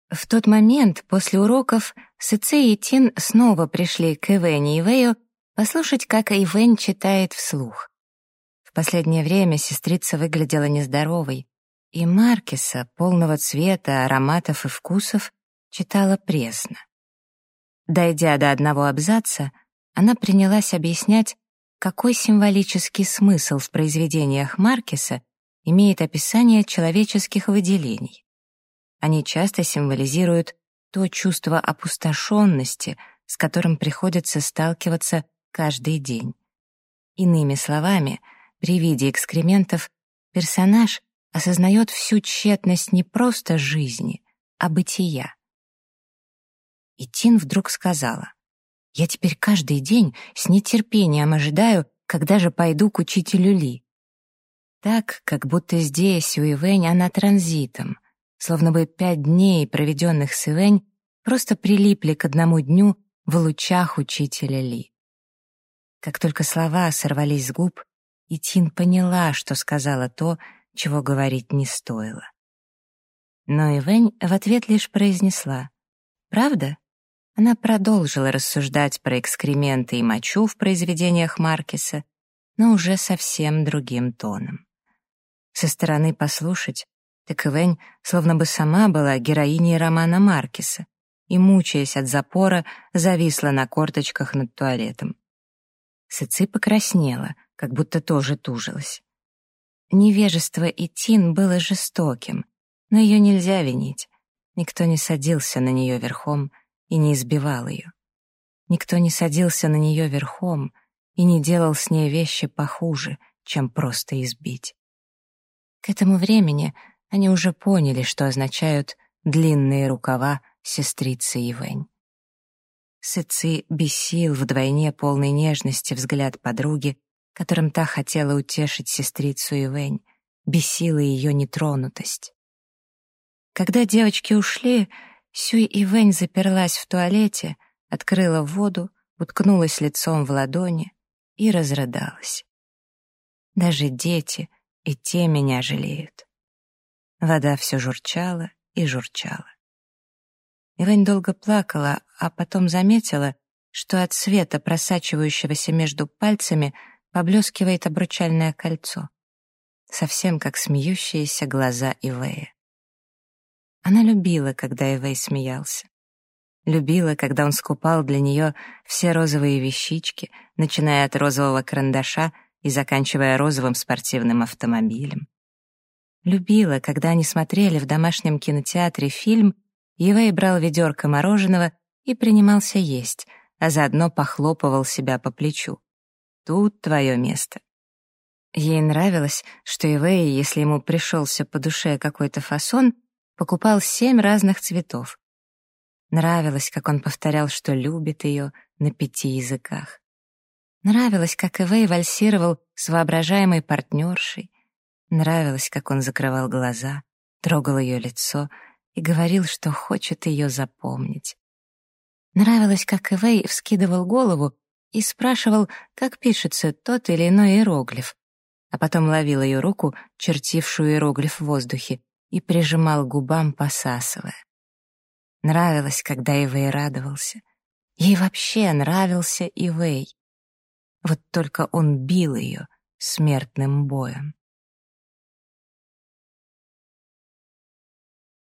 Speaker 1: В тот момент, после уроков, Сыци и Тин снова пришли к Ивэне и Вэю послушать, как Ивэнь читает вслух. В последнее время сестрица выглядела нездоровой, и Маркеса, полного цвета, ароматов и вкусов, читала пресно. Дойдя до одного абзаца, она принялась объяснять, какой символический смысл в произведениях Маркеса имеет описание человеческих выделений. Они часто символизируют то чувство опустошенности, с которым приходится сталкиваться каждый день. Иными словами, при виде экскрементов персонаж осознает всю тщетность не просто жизни, а бытия. И Тин вдруг сказала, «Я теперь каждый день с нетерпением ожидаю, когда же пойду к учителю Ли. Так, как будто здесь, у Ивэнь, она транзитом, словно бы пять дней, проведенных с Ивэнь, просто прилипли к одному дню в лучах учителя Ли. Как только слова сорвались с губ, и Тин поняла, что сказала то, чего говорить не стоило. Но Ивэнь в ответ лишь произнесла «Правда?» Она продолжила рассуждать про экскременты и мочу в произведениях Маркеса, но уже совсем другим тоном. Со стороны послушать, так Ивэнь словно бы сама была героиней романа Маркеса и, мучаясь от запора, зависла на корточках над туалетом. Сыци покраснела, как будто тоже тужилась. Невежество Итин было жестоким, но ее нельзя винить. Никто не садился на нее верхом и не избивал ее. Никто не садился на нее верхом и не делал с ней вещи похуже, чем просто избить. К этому времени они уже поняли, что означают длинные рукава сестрицы Ивэнь. Сыци бесил вдвойне полной нежности взгляд подруги, которым та хотела утешить сестрицу Ивэнь, бесила ее нетронутость. Когда девочки ушли, Сюй Ивэнь заперлась в туалете, открыла воду, уткнулась лицом в ладони и разрыдалась. Даже дети и те меня жалеют. Вода все журчала и журчала. Ивань долго плакала, а потом заметила, что от света, просачивающегося между пальцами, поблескивает обручальное кольцо. Совсем как смеющиеся глаза Ивея. Она любила, когда Ивей смеялся. Любила, когда он скупал для нее все розовые вещички, начиная от розового карандаша и заканчивая розовым спортивным автомобилем. Любила, когда они смотрели в домашнем кинотеатре фильм Ивей брал ведерко мороженого и принимался есть, а заодно похлопывал себя по плечу. «Тут твое место». Ей нравилось, что Ивей, если ему пришелся по душе какой-то фасон, покупал семь разных цветов. Нравилось, как он повторял, что любит ее на пяти языках. Нравилось, как Ивей вальсировал с воображаемой партнершей. Нравилось, как он закрывал глаза, трогал ее лицо — и говорил, что хочет ее запомнить. Нравилось, как Ивей вскидывал голову и спрашивал, как пишется тот или иной иероглиф, а потом ловил ее руку, чертившую иероглиф в воздухе, и прижимал губам, посасывая. Нравилось, когда Ивей радовался. Ей вообще нравился Ивей. Вот только он бил ее смертным боем.